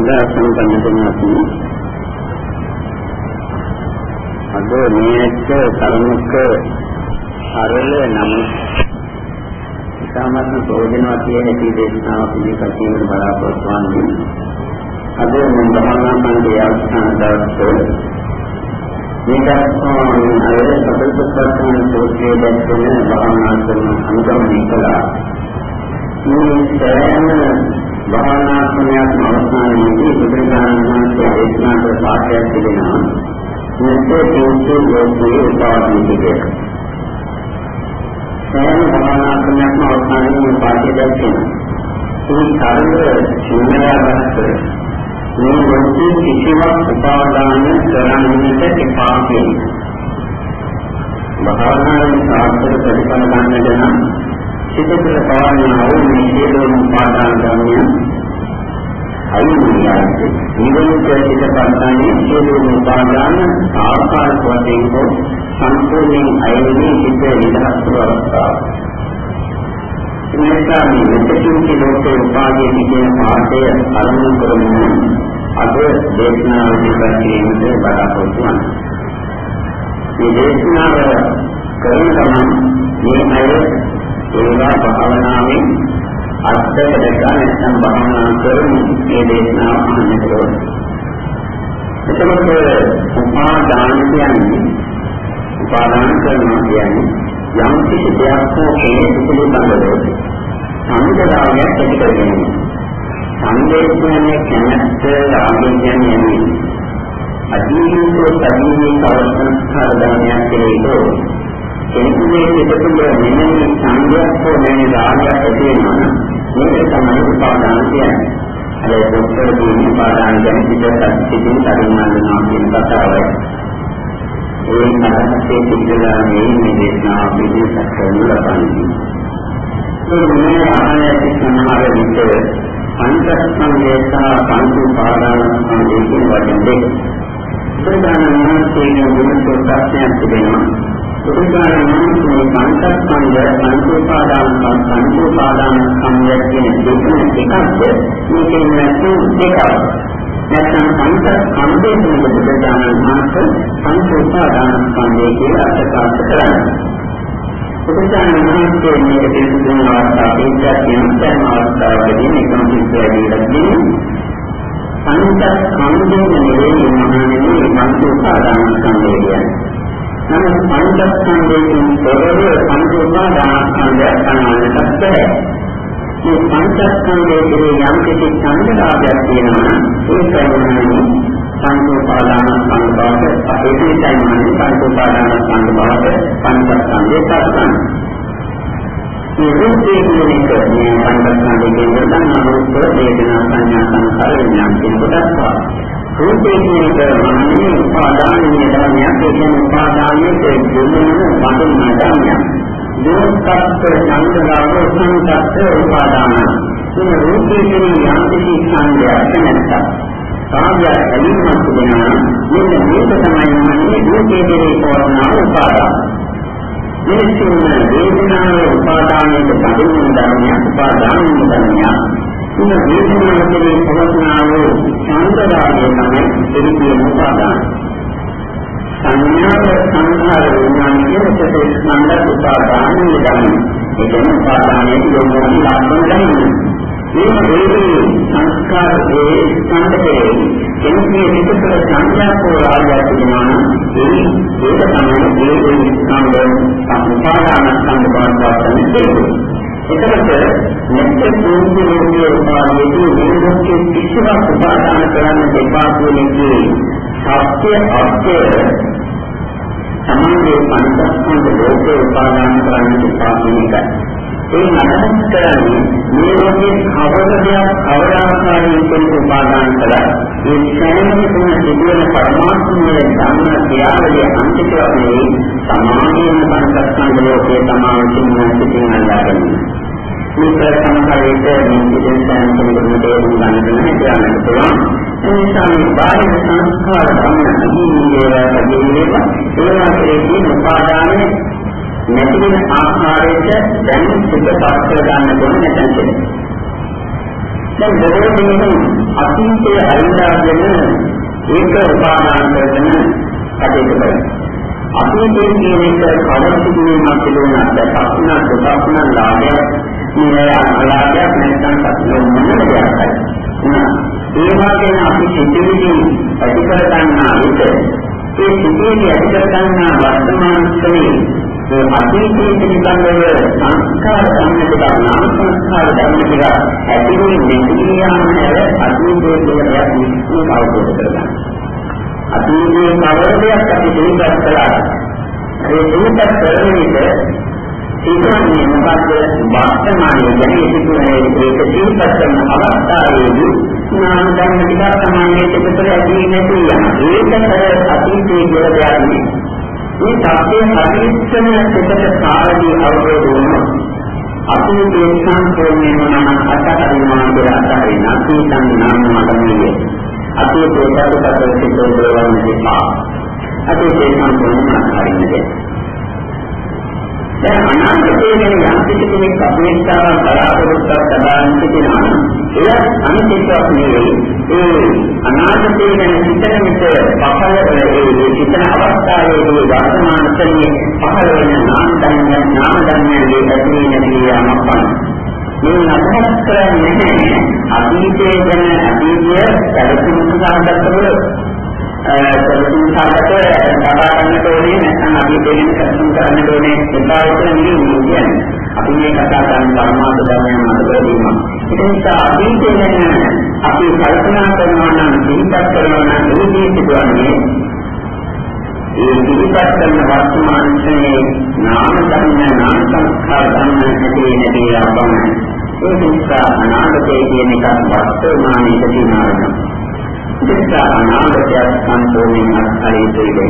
ශ්‍රද්ධා සම්පන්න කෙනෙක් අද මේක තරමක සරල නමුත් ඉතාමත් ප්‍රයෝජනවත් කියන කී දේශනාව පිළිපැදීම බලාපොරොත්තු වන්නේ. අද මම භාවනා මණ්ඩලයේ අවස්ථාන දවසේ මේක අර සතරපස්සන සෝත්‍රයේ දැක්වෙන භාවනා කරන අනුගමනය කළා. මේ සෑම භාවනා ක්‍රමයක් අවස්ථානයේදී බුදුරජාණන් වහන්සේ දේශනා කළ පාඩයක් තිබෙනවා මෙසේ තේසු යෝගී උපාදිතේ සෑම භාවනා ක්‍රමයක්ම අවස්ථානයේ පාඩය දැක්වෙනවා මේ කාර්ය ශූන්‍යතාවස්ත මේ වස්තු කිසිවක් උපාදාන කරන්නට එපා කියන. භාවනාවේ සාර්ථක ප්‍රතිඵල ගන්නට නම් සිතේ පවන්නා වූ මේ සියලුම උපාදාන ධර්මයන් අයිනියයි නිවනට සිතපත්න්නේ සියලුම උපාදාන ආකාර වශයෙන් හෝ සම්පූර්ණයෙන් අයිනේ සිත නිදහස් වූ අවස්ථාව. එනිසා මේ මෙතකින් ලෝකේ උපාදී කියන පාඩය අරමුණු කරගෙන අද දේශනාව ඉදිරියට බලාපොරොත්තු වෙනවා. මේ දේශනාව කරන ගමන් මේ අය ඒවා භාවනාවෙන් අත්දැක දැක නැත්නම් භාවනා කරමින් මේ දේශනාව අහන්නට ඕන. එතකොට උපාදාන කියන්නේ උපාදාන කරනවා කියන්නේ යම් කිසි දෙයක් හෝ කෙනෙකු පිළිබඳව සංකල්පයක් ඇති කරගෙන සංවේදනයේ කැමැත්ත රාගය කියන්නේ අදීනෝ සදීනී කවස්තන ධර්මයක් කෙරෙහිද කෙනෙකුගේ පිටුල මෙන්න සංගයක් හෝ නැති රාගයක් ඇති වෙනවා මේක තමයි උපාදාන කියන්නේ. අර ડોක්ටර් කියන උපාදාන කියන්නේ පිටත් සිටින් තරිමානවා කියන කතාවයි. ඒ මනසේ පිටලා මේ දේශනා පිළිසක් කරන ලබන්නේ. ඒ මේ ආයතන සමහර විට පංචස්කන්ධය සහ පංච උපාදාන සම්බන්ධයෙන් වටින දෙක. ප්‍රධාන මනසේ වෙන ප්‍රශ්නයක් තිබෙනවා. බුදුදානමේ මේ පංචස්කන්ධ පංචෝපාදාන පංචෝපාදාන සම්ය කියන දෙකම එකක්ද මේකෙන් නැතු දෙකක් නැත්නම් පංචස්කන්ධයේ කියන බුදුදානමේ මාස පංචෝපාදාන සම්ය කියලා අර්ථකාර කරන්නේ බුදුදානමේ මාසේ මේක පිළිතුරු අවස්ථාවේ කියන සෑම අවස්ථාවකදී මේකම පිළිතුරු පංචස්කන්ධයේ නෙවෙයි මහණෙනි පංචෝපාදාන සම්ය කියන්නේ නමුත් පංචස්කන්ධයෙන් තොරව පංච උපාදානස්කන්ධය ගන්නන්නට බැහැ. මේ පංචස්කන්ධයේ යම් කිසි සංකල්පයක් තියෙනවා නම් ඒ කියන්නේ පංච උපාදානස්කන්ධ බවට අපේක්ෂිතයි මනින් පංච උපාදානස්කන්ධ බවට පංචස්කන්ධය සත්‍යයි. මේ රූපේ කියන එක මේ පංචස්කන්ධයේ කියන රූප වේදනා සංඥා සංකාර විඥාන කියන කොටස් රූපේ කියන මනසේ උපාදානීය ධර්මයක් ඒ කියන්නේ උපාදානයේ දෙන්නේ බඳුන් ධර්මයක්. දෝස්කත් සංගාව සංකත් උපාදාන. මේ රූපේ කියන යම් කිසි සංඥාවක් නැත්නම් කාර්ය ඇලීමක් වෙනවා. මෙන්න මේක තමයි මනසේ රූපේ කියන පවර්ණා උපාදාන. මේ සින්න වේදනාවේ උපාදානයේ බඳුන් ධර්මයක් උපාදානීය ධර්මයක්. මේ වේදනාවේ පවස්නා වූ සංකරාගය තමයි එදිරිය උපාදාන. සංඥාව සංඛාර විඥානයේ සිටේ ස්කන්ධ උපාදාන නිදන්. ඒක උපාදානයේ යොමුන ලක්ෂණ ගන්න. මේ වේදී සංස්කාර වේ ස්කන්ධයේ කෙනෙකුගේ පිටතට සංඥා පොරාජය තිබෙනවා ඒ ඒක තමයි මේ ස්කන්ධ උපාදාන ස්කන්ධ බවට පත් එතකොට මෙත් පූර්ණයේ උපාදයේදී මේ ලෝකයේ කිසිවක් උපාදාන කරන්න දෙපා කියන එකේ සත්‍ය අර්ථය සමාජයේ පංචස්කන්ධ ලෝකේ උපාදාන කරන්න දෙපා කියන එකයි. ඒ මනස කරන්නේ මේ ලෝකයේ කවර දෙයක් කවර ආකාරයෙන් කෙනෙකු උපාදාන කළා ඒ සෑම තුන සිදුවන පරමාත්මයේ ධර්ම ක්‍රියාවලිය අන්තිකවන්නේ සමාධියන පංචස්කන්ධ ලෝකයේ තමයි සිටින අල්ලාගන්නේ. මේක සමහරවිට මේ විදේශයන් කෙනෙකුට තේරුම් ගන්න දෙන්නේ කියන්නත් පුළුවන්. ඒ නිසා මේ බාහිර සංස්කාර තමයි ඉන්නේ ඒවා ඒවා කෙරෙහි උපාදානයේ නැති වෙන ආකාරයට දැන් සිත පස්ස ගන්න ඕනේ නැත්නම් දැන් බොහෝ දෙනෙක් අතීතයේ අරින්දාගෙන ඒක උපාදාන කරගෙන කටයුතු කරනවා. අතීතයේ කියන එක කවදාවත් පිළිවෙන්නක් දැක්කම දුකක්න ලාභයක් මේ අලාභයක් නැත්නම් සතුටු මොන දෙයක්ද? ඒ වගේම අපි සිතිවිලි ඇති කර ගන්නා විට ඒ සිතිවිලි ඇති කර ගන්නා වර්තමාන ස්වභාවය ඒ අතීතයේ පිළිබඳව සංස්කාර ධර්මයක නාම සංස්කාර ධර්මයක ඇතිවෙන නිතියාම හැර අතීතයේ කියලා විශ්ව අවබෝධ කරගන්න. අතීතයේ කවරදයක් අපි දෙවිපත් කළා. ඒ දෙවිපත් කරන විට ඒකන්නේ මොකද්ද වර්තමානයේ ගැන සිදුවන ඒක සිහිපත් කරන අවස්ථාවේදී නාම ධර්ම ටික සමානයේ පිටතට ඇදී නැති යන ඒකතර අතීතයේ කියලා දෙයක් නෙවෙයි මේ තාපයේ හදිස්සම පිටත කාලදී අවබෝධ වුණොත් අතීතයේ සම්පූර්ණයෙන්ම නම් අත්හරිනවා කියලා අත්හරින අතීතන් නාම මතමියේ අතීතයේ කටකටට සිදුවන දේවල් අතීතයේ සම්පූර්ණයෙන්ම අත්හරින්නේ දැන් අනාගතයේ ගැන යම් කිසි කෙනෙක් අපේක්ෂාවක් බලාපොරොත්තුවක් සබාන් සිටිනවා නම් එය අනිත්‍යයක් නෙවෙයි ඒ අනාගතයේ ගැන සිතන විට පහළ වෙන ඒ සිතන අවස්ථාවේදී වර්තමාන ස්ථිතියේ පහළ වෙන නාම ධර්මයන් නාම ධර්මයන්ගේ ඇති නැති යාමක් පමණයි මේ අදහස් කරන්නේ නැහැ අතීතයේ ගැන අතීතය සැලසුම් සාගතව සැලසුම් සාගත ලබා ගන්නට ඕනේ නැත්නම් අපි දෙන්න සැලසුම් කරන්න ඕනේ එපා කියලා නෙවෙයි කියන්නේ. අපි මේ කතා කරන පරමාර්ථ ධර්මයන් මත කරදීම. ඒ නිසා අතීතය ගැන අපි කල්පනා කරනවා නම් සිහිපත් කරනවා නම් එන්නේ සිදුවන්නේ ඒ සිහිපත් කරන වර්තමාන ක්ෂණයේ නාම ධර්ම නාම සංස්කාර ධර්ම ඇති නැති ආපමණ. ඒ නිසා අනාගතයේ කියන එක වර්තමානයේ තියෙනවා. චිත්ත අනාගතයක් සම්පූර්ණයෙන් අත්හරිතේ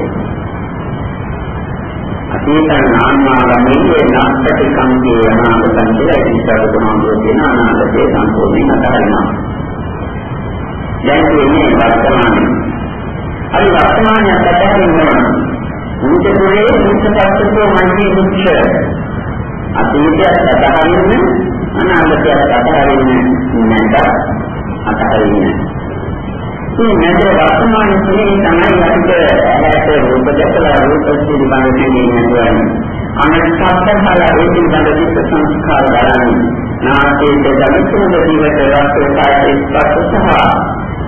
අතීත නාමාවමේ නාස්තික කම්පේ අනාගතං කියලා ඉස්සර තුනෝ කියන අනාගතේ සම්පූර්ණයෙන් අත්හරිනවා. දැන් කියන්නේ වර්තමානයේ. අර වර්තමානයේ අත්හරිනවා. මුචේ මුචපත්තෝ මන්නේ මුච්ච. අතීතය අත්හරින්න අනාගතය අත්හරින්න නැත්නම් අත්හරින්න මේ නැද වර්තමාන ස්වභාවය තමයි අපිට ඇහැට රූප දැකලා රූප පිළිබඳ දෙන්නේ නෑ. අනිත්‍යත්වහල ඒ පිළිබඳ චිත්ත සංස්කාර බලන්නේ. නාසයේ දමිතුන දිවට රස කාය ස්පර්ශ සහ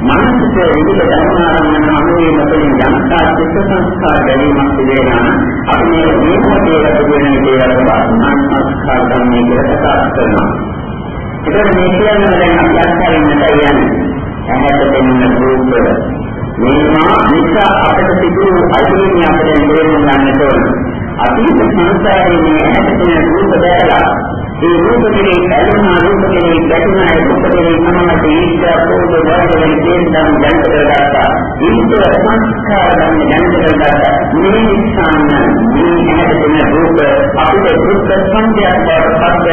මනසට විවිධ ධර්මාරම්මන අනුවේ මතින් ජනතා චිත්ත සංස්කාර ගැනීමක් සිදෙනා අපි මේ මේකේ ලැබෙන දේවල් වර්තමාන සංස්කාර ධර්මයේ කියලා කතා කරනවා. ඒකනේ මේ කියන්නේ දැන් අපි අත්හරින්නට යන්නේ. ඇහැට පෙනෙන රූප මේවා නිසා අපට සිදුවු අයිතිය අපිට තේරුම් ගන්නට ඕන. අතීත සංසාරයේ මේ ඇහැට පෙනෙන රූප දැකලා ඒ රූප කෙරේ ඇලුනා රූප කෙරේ ගැටුණා ඒ රූප කෙරේ සමමත ඊශ්වර පොදු වර්ගයෙන් තේරුම් ගන්න කරගත්තා. ඊශ්වර සංස්කාර ගන්න දැන කරගත්තා. මේ නිසාම මේ ඇහැට පෙනෙන රූප අපිට දුක් සංඥාවක් බවට පත්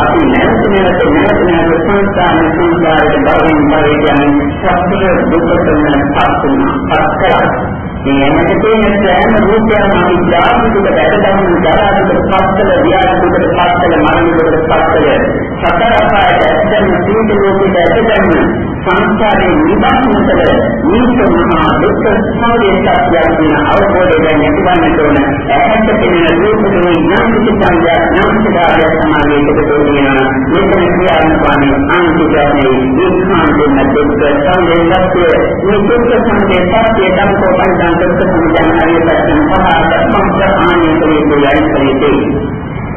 අපි නැවත නැවත නැවත නැවත සංස්කාර සංස්කාරයේ බවින් බවින් කියන්නේ සත්‍ය දුක්ඛතම පත් වෙනවා. පත් කරලා මේ ඇමත තියෙන සෑම රූපයක්ම අපි ධාතුක දැකගන්න ධාතුක පස්සල විහාරතුක පස්සල මරණයකට පස්සල සතර අපායට ඇත්තම සීත ලෝකෙට ඇත්තම සංස්කාරයේ නිබන්ධනතර නීත මහා දුක්ඛ සමුදය සත්‍යයක් වෙන අවබෝධය නැතිවන්නට ඕන. ඇහැට පෙනෙන රූපකේ නම් කිසිසංගයක් නම් සිතාරය සමාගයේ දෙකෝනියන මේකේ ක්‍රියාත්මකවන්නේ අන්තිකයේ ඒකාන්තයෙන් දුක්ඛ සමුදය සත්‍ය මේ දුක්ඛ සමුදය සත්‍ය ධම්මෝ පරිදා දුක්ඛ සමුදයයි පැත්තෙන් පහකට මංගල ආනේකේ දෙයයි පරිදේ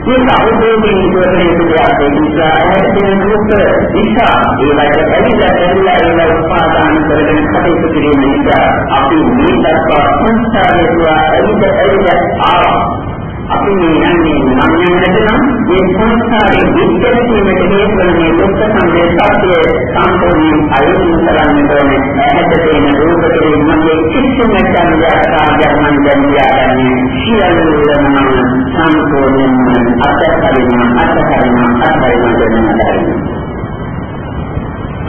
මේක අවබෝධයෙන් ඉවරනේ දෙයක් ඒ නිසා ඇත්තටම දුක්ඛ නිසා ඒවට ඇවිල්ලා ඇවිල්ලා ඒවා උපාදාන කරගෙන කටයුතු කිරීම නිසා අපි මේ දක්වා සංස්කාරය දුවා ඇවිල්ලා ඇවිල්ලා ආවා අපි මේ යන්නේ නම් යන්නට නම් මේ සංස්කාරයේ විස්තරීමට හේතුවන මේ දුක්ඛ සංදේශය සම්පූර්ණයෙන් අයින් කරන්න ඕනේ. ඇහැට පෙනෙන රූප කෙරෙහි මගේ කිසිම සංඥාවක් මන් දැනියාගන්නේ සියල්ලම සම්පූර්ණයෙන්ම අත්හැරීම අත්හැරීම අත්හැරීම දෙන්නා.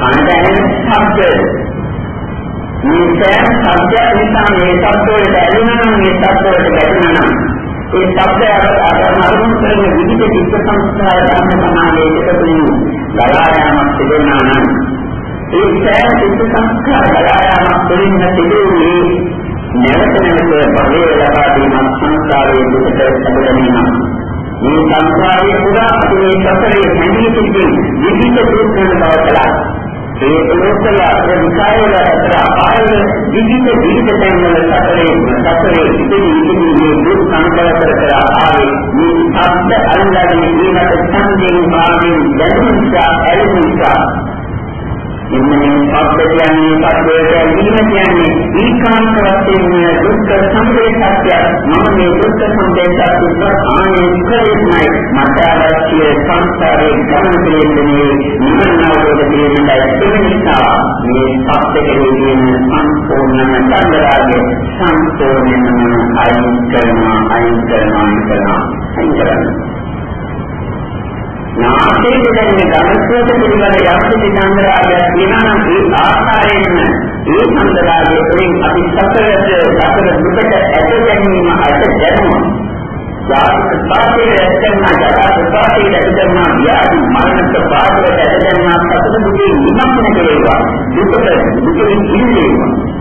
අනදැන ශබ්ද මේ සෑම ශබ්දයක් නිසා මේ ශබ්දවලට ඇලෙනවා නම් මේ ශබ්දවලට ගැටෙනවා නම් ඒ ශබ්දය අරමුණු කරන විවිධ චිත්ත සංස්කාර ධර්ම සමාලයේ එකතුයි ගලා යාමක් තිබෙනා නම් ඒ සෑම චිත්ත සංස්කාර බලායාමක් තුළින්ම සිදුවේ නැවත නැවත භවය ලබා දීමක් සංස්කාරයේ දුකට සැපදීමක්. මේ සංස්කාරයේ පුරා අපි මේ සසරේ හැඳී සිටින් විවිධ දුක් වන බව කලක්. ඒ උත්තර විකායල අතර ආයන විවිධ විවිධ තැන්වල සසරේ සසරේ ඉතිරි ඉතිරි මේ දුක් සංකල්ප කර කර ආවේ මේ ශබ්ද අල්ලාගෙන ඊට සංදේන් භාවයෙන් දැනුම් නිසා ඇලෙන නිසා එන්න මේ සත්‍ය කියන්නේ සත්‍යයට දීම කියන්නේ ඊකාන්ත වශයෙන් දුක්ඛ සමුදය සත්‍ය මම මේ දුක්ඛ සමුදය සත්‍ය ප්‍රාණය කරෙන්නයි මට අවශ්‍ය සංසාරේ ගමන පිළිබඳව නිවන අවබෝධ කිරීමයි ඒ නිසා මේ සත්‍ය කෙරෙහිම සම්පූර්ණ චන්දරාගය සම්පූර්ණයෙන්ම අයින් කරනවා අයින් කරනවා අයින් කරනවා. අයින් කරනවා නාසයේ දැනෙන ගමස්වත පිළිබඳ යක්ෂ චන්ද්‍රාගය කියනවා නම් ඒ ආකාරයෙන්ම ඒ චන්ද්‍රාගය තුළින් අපි සතරට සතර දුකට ඇද ගැනීම අට දැනුම යාත්‍රා පාතේ ඇත්තම ජරා පාතේ ඇත්තම ව්‍යාධි මරණ පාතේ ඇත්තම සතර දුකේ නිමග්න කෙරේවා දුකට දුකේ ඉන්නේවා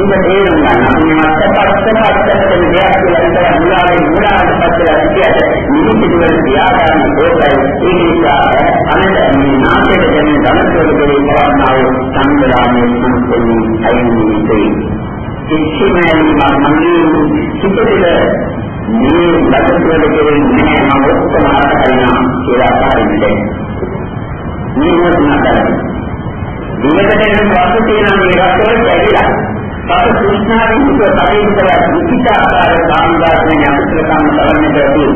මේක තේරුම් ගන්න අපි මේවත් සපස්සපස්සන දෙයක් කියලා හිතලා මුලාවෙන් මුලාවට පස්සලා හිතියට නිමිති වල තියාගන්න ඕකයි ඒ නිසා අනන්ත මේ නාමයට දැනෙන ධනස්වල දෙවි කරන්නා වූ සංග්‍රාමයේ සම්පූර්ණ අයිනිතේ කිසිමයි මන්නේ සිතේද මේ ලක්ෂණ දෙකෙන් නෑ මම ඔක්කොම අරගෙන කියලා පාරින්නේ මේ මොනවාද දිනකට වෙන වාසු තියෙන මේ රසවල ඇවිලා පස කෘෂ්ණාවෙන් දුක පරිවිතර විචිතාකාර සාමදාසන යම්ත්‍ර කම් කරන්නට ඇති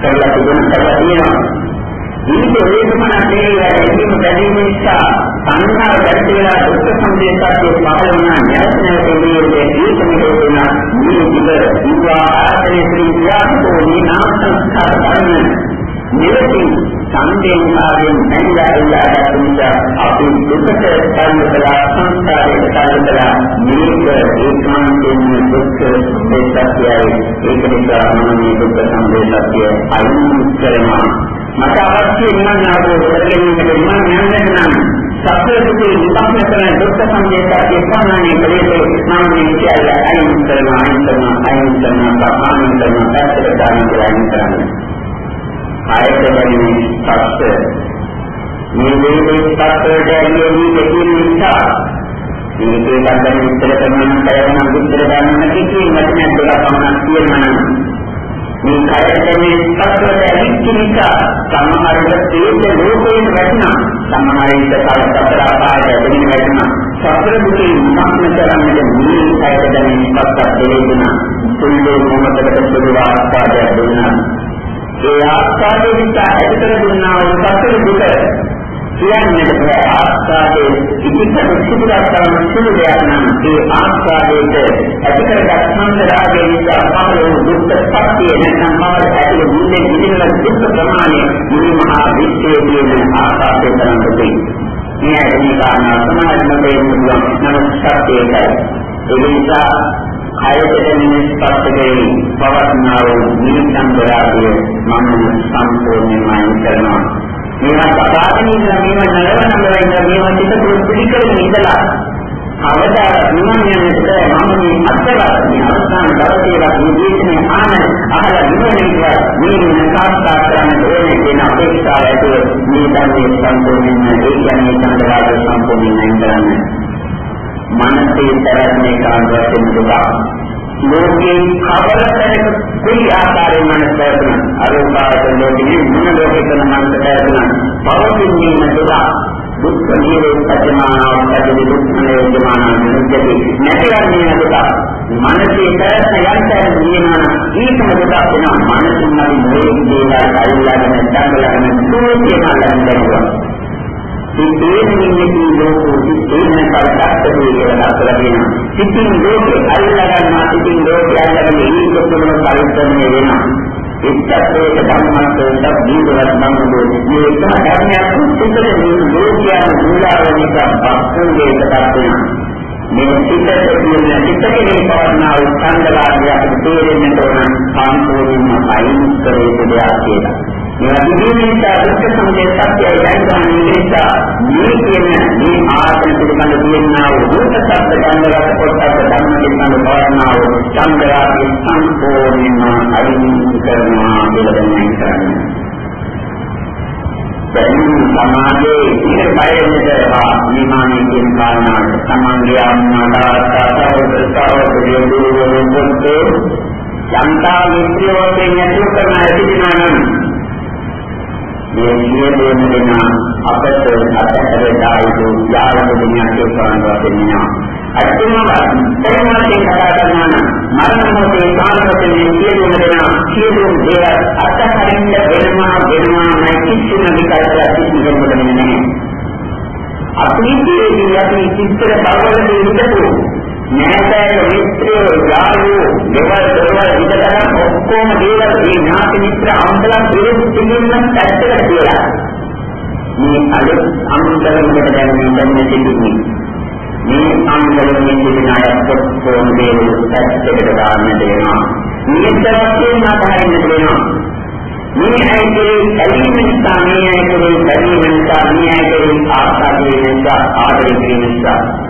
කරලා තිබුණ කරලා තියෙනවා. මේක වේදමන අපේ වැඩිම බැඳීම නිසා සංහාර වැඩිලා දුක් සංදේශාත්මක පහළ වුණා නැත්නම් එළියේ ඒක නිරෝධන මේ විතර විවා ආශ්‍රේ ශ්‍රී ක්‍රියාවෝ මේ නාම සංස්කාර ධර්ම නිරතින් සංදේශාවෙන් නැగిලා ඉල්ලා ගන්න නිසා අපි දුකට කල්පලා සංස්කාරයට කල්පලා මේක ඒකාන්තයෙන්ම දුක් සංදේශාත්‍යයි ඒක නිසා මම මේ දුක් සංදේශාත්‍ය අයින් කරනවා. මට අවශ්‍ය නිවන් අවබෝධ කරගැනීමට නිවන් යන්න නම් සත්‍ය දුකේ විපස්සනා කරන දුක් සංදේශාත්‍ය ප්‍රමාණය කලේ මම මේ කියලා අයින් කරනවා අයින් කරනවා අයින් කරනවා ප්‍රමාණය කරනවා පැත්තට දාන්න කියලා අයින් කරනවා කායක දැනෙන ස්පර්ශ මේ වේදේ ස්පර්ශයට ඇලෙන්නේ දෙකින් නිසා මේකේ බඳන විතර කරන කරන විතර ගන්න කිසි වචනයක් දෙකක් පමණක් කියනවා මේ කායක දැනෙන ස්පර්ශයට ඇලිච්ච නිසා සමහර විට තේජ ලෝකයෙන් වැටෙනවා සමහර විට කලතර ආපාරයට ඇදෙන වැටෙනවා සතර දුකේ විමුක්ත කරන්නට මේ කායක දැනෙන ස්පර්ශය දෙලෙන්න කුල්ලේ මොහොතකට සුදු ආස්වාදයක් දුන්නා ඒ ආස්වාදයේ නිසා ඇතිකර දුන්නා වූ සතර දුක කියන්නේ බෑ ආස්වාදයේ ඉතිකර සිදුරක් කරන සුළු දෙයක් නම් ඒ ආස්වාදයට ඇතිකරගත් සංසාරයේ නිසා පහළ වූ දුක් සත්‍යය නැත්නම් මාර ඇති මුන්නේ විදින දුක් ප්‍රමාණය මේ මහා විශ්වයේ තියෙන ආස්වාදයේ තරම් දුකයි. මේ ඇති කාරණා සමාජම දෙන්න පුළුවන් නමුත් සත්‍යයයි. ඒ නිසා කයට දැනෙන ස්පර්ශකේ පවත්නා වූ නිසංගරාගය මම සම්පූර්ණයෙන්ම අයින් කරනවා. මේවා සබාගෙන ඉඳලා මේවා නලවනවා ඉඳලා මේවා පිට පිළිකරගෙන ඉඳලා අවදාර නිවන් යන්නට මම මේ අත්දැක මේ අවස්ථාන දවසේලා මේ දේශනේ ආන අහලා නිවන කියලා මේ වෙන සාක්ෂාත් කරන්න ඕනේ කියන අපේක්ෂාව ඇතුව මේ ධර්මයේ සම්පූර්ණයෙන්ම ඒ කියන්නේ සංගරාගය සම්පූර්ණයෙන්ම අයින් කරන්නේ. මනසේ තරන්නේ කාන්දයෙන් දුක ලෝකේ කවර තැනක කුලි ආකාරයෙන් මනස පැවතුන අරෝපාවත ලෝකෙදී මොන ලෝකෙකන මනස පැවතුන පවතින්නේ දුක දුක් නිරේ පජමානාව ඇති දුක් නිරේ පජමානාව නිරුද්ධති නැතිවන්නේ දුක මනසේ තරන්න යන්තර නියමන ඊටම දුක වෙනවා. මනසින් අපි මේ දේවල් අල්ලාගෙන දඟලගෙන දුකේ මාලෙන් දැනුවා සිතේන නිමිති ලෝකෝ සිතේන කල්පත්තේ කියලා කරගෙන සිතින් ලෝකේ අල්ලගන්නා සිතින් ලෝකේ අල්ලගෙන ඒක තුනම පරිස්සමනේ වෙනවා එක්කේ ධම්මස්ස සබ්බීවරත් මනෝ මේ ධර්මයක් සිතේ ලෝකයන් මූලාවනික පස්සුගේ කතාවේ මේ සිතේ තියෙන සිතේ පවර්ණා උත්සංගලාභය අපිට තේරෙන්න ඕන සම්පූර්ණයෙන්ම අයින් කරේ දෙයක් කියලා මේ විදිහට දුක්ඛ සමුදය සත්‍යය දැනගන්න නිසා මේ කියන මේ ආත්ම පිළිබඳ තියෙනා වූ දුක සත්‍ය ගන්ධගත කොටස ධර්ම පිළිබඳ භාවනා වූ චන්ද්‍රාගේ සම්පූර්ණම අරින් කරනවා කියලා දැනගන්න කරන්නේ. දැන් සමාජයේ ඉන්න බයෙන්දවා නිමානේ කියන කාරණාවට සමන්ගේ අම්මාදාතාවතාවෝ දුරුවෝ පොත්තෝ යන්තා මිත්‍රයෝගේ නැතුව කරන ඇතිවෙනා නම් මේ සියලුම දෙනා අපට අතහැරදායිතු යාවන දුනියකේ කරනවා දෙන්නා. අත්‍යවම පරිමාණයෙන් කතා කරනවා නම් මරණ මොහොතේ කාලවලදී සියලුම දෙනා සියලුම දේවල් අතහරින්න වෙනවා වෙනවා නැති කිසිම විකල්පයක් කිසිම දෙයක් නැහැ. අපි ජීවිතයේ අපි චිත්තර බවවලදී ඉඳපු නෑදෑය මිත්‍රයෝ යාළුවෝ දෙවල් දොරවල් විතරක් ඔක්කොම දේවල් මේ ඥාති මිත්‍ර අම්බලන් පිළිස් පිළින්න පැත්තට කියලා. මේ අලුත් අම්බලන්කට දැන් මේ දැන්නේ තිබුණේ. මේ අම්බලන්ගේ තිබෙන අය ඔක්කොම දේවල් පැත්තට දාන්න දෙනවා. මේ තරයෙන් අතහරින්න දෙනවා. මේ ඇයිකේ ඇලීම නිසා මේ ඇයිකේ බැඳීම නිසා මේ ඇයිකේ ආස්වාදයේ නිසා ආදරේ නිසා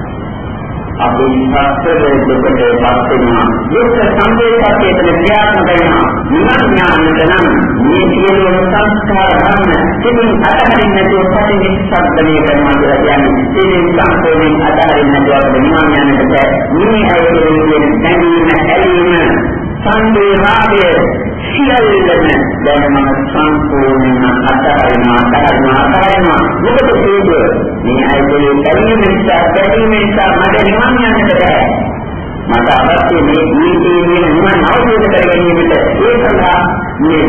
අපි සත්‍යයේ දුකට පත් වෙනවා. දුක් සංවේදකයෙන් ක්‍රියාත්මක වෙනවා. නිවන් ඥානයට නම් මේ සියලුම සංස්කාර ගන්න සිතින් අතහරින්න නැතුව සතින් සම්පදේ කරනවා කියලා කියන්නේ. සිතින් සම්පූර්ණයෙන් අතහරින්න නැතුව නිවන් ඥානයට මේ අයගේ කියන දැනීම ඇලීම සංදේ රාගය සියල්ලම දැන් මම සම්පූර්ණයෙන්ම අතහරිනවා අතහරිනවා අතහරිනවා. මොකද හේතුව මේ අයගේ බැරි නිසා බැරි නිසා මට නිවන් යන්නට බැහැ මට අවශ්‍ය මේ ජීවිතයේ නිවන් අවබෝධ කර ගැනීමට ඒ සඳහා මේ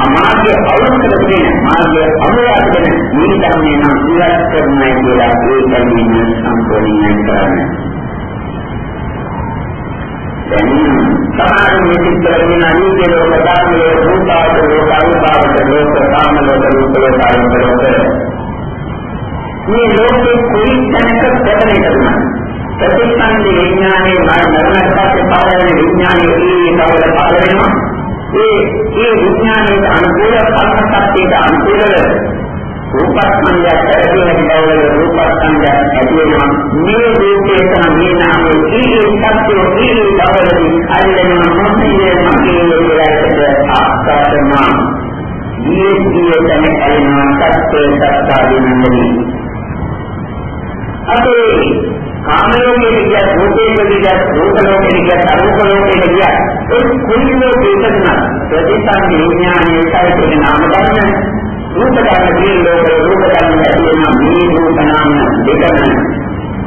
අමාර්ගය අවශ්‍ය කරගෙන මාර්ගය අනුරාධකන මේ ධර්මයේ නම් ඉවත් කරන්නයි කියලා ඒ කල්පින සම්පූර්ණයෙන් කරන්නේ. සමාන මේ චිත්‍ර වෙන අනිත්‍ය ලෝක ධර්මයේ රූපාවච ලෝක අනුපාවච ලෝක කාම ලෝක රූප ලෝක ආයත ලෝක මේ ලෝකේ කුයි තැනක ප්‍රබලයි කරනවා ප්‍රතිසන්දි විඥානයේ මරණයට පස්සේ පවරන විඥානයේ ඒ කවර පවර වෙනවා ඒ ඒ විඥානයේ අනුකූල පරමසත්‍යයට අනුකූලව රූපස්කන්ධය ඇතිවෙන බව රූපස්කන්ධය ඇති වෙනවා. මේ රූපේ තමයි මේ නාමයේ ඊයේ සත්‍යෝ ඊයේ බවලදී අල්ලන මොහොතේ මගේ විලාසයට ආස්කාරනා ඊයේ තමයි ඇලෙනවා සත්‍ය සත්‍යාදීනන්නේ අපේ කාම ලෝකයේ කියන රූපයේ කියන රූප ලෝකයේ කියන අරූප ලෝකයේ කියන ඒ කුලිනෝ දේශනා ප්‍රතිසං විඥානයේ සායිතේ නාම ධර්ම රූප ධර්ම කියන ලෝක රූප ධර්ම ඇති වෙන මේ රූප නාම දෙකම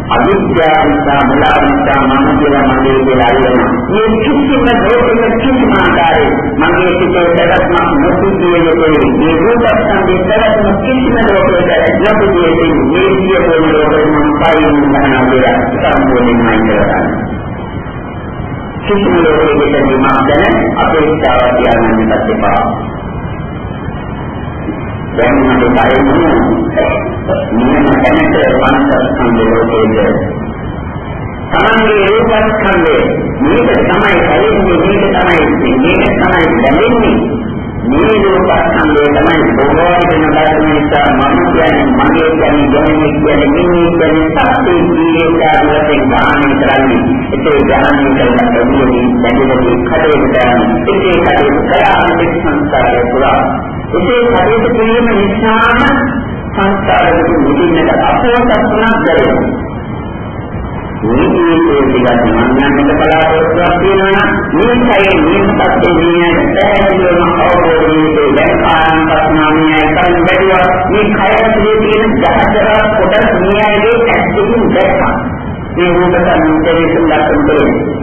අවිද්‍යාව නිසා මුලා නිසා මම කියලා මගේ කියලා අල්ලනවා. මේ කිසිම දෙයක කිසිම ආකාරයේ මගේ සිතේ පැවැත්මක් නොසිතියේ යුතුයි. මේ රූප සංදේ පැවැත්ම කිසිම ලෝකයක නොසිතියේ මේ සියලුම ලෝකෙම පයින් ගන්නවා කියලා සම්පූර්ණයෙන්ම කරගන්න. කිසිම ලෝකයකට මම දැන අපේක්ෂාව තියන්නත් එපා. දැන් මට බයන්නේ නියම දැනට පංචස්කන්ධ ලෝකයේ තමන්ගේ රූපස්කන්ධේ මේක තමයි කලින්නේ මේක තමයි මේක තමයි දැනෙන්නේ මේ රූපස්කන්ධය තමයි බොහෝ වෙන ධර්ම නිසා මම කියන්නේ මගේ කියන්නේ ගැනීම කියන්නේ මිනිස් කියන්නේ සත්‍ය ජීවිතයන් ගානේ කරන්නේ ඒකේ ගානේ කරන ප්‍රතිදී දැනෙන්නේ කඩේ දාන්නේ ඒකේ කඩේ කරාන්නේ සංස්කාරය පුරා ඒකේ කටයුතු කිරීම නිසාම සංස්කාරවල මුදින්නට අපෝසත්ුණක් දැනෙනවා. මේ ජීවිතයේ ටිකක් මන්නන්නට බලාපොරොත්තුවක් තියෙනවා නම් මේකයි මේකත් දෙන්නේ පැහැදිලිවම අවබෝධයේ දැන් ආනපස්නාමියයි කරන් බැලුවා මේ කය ඇතුලේ තියෙන ජහතර කොටස් මෙයගේ ඇත්තකින් දැක්කා. මේ රූපක නිතරම ලක්ෂණ දෙන්නේ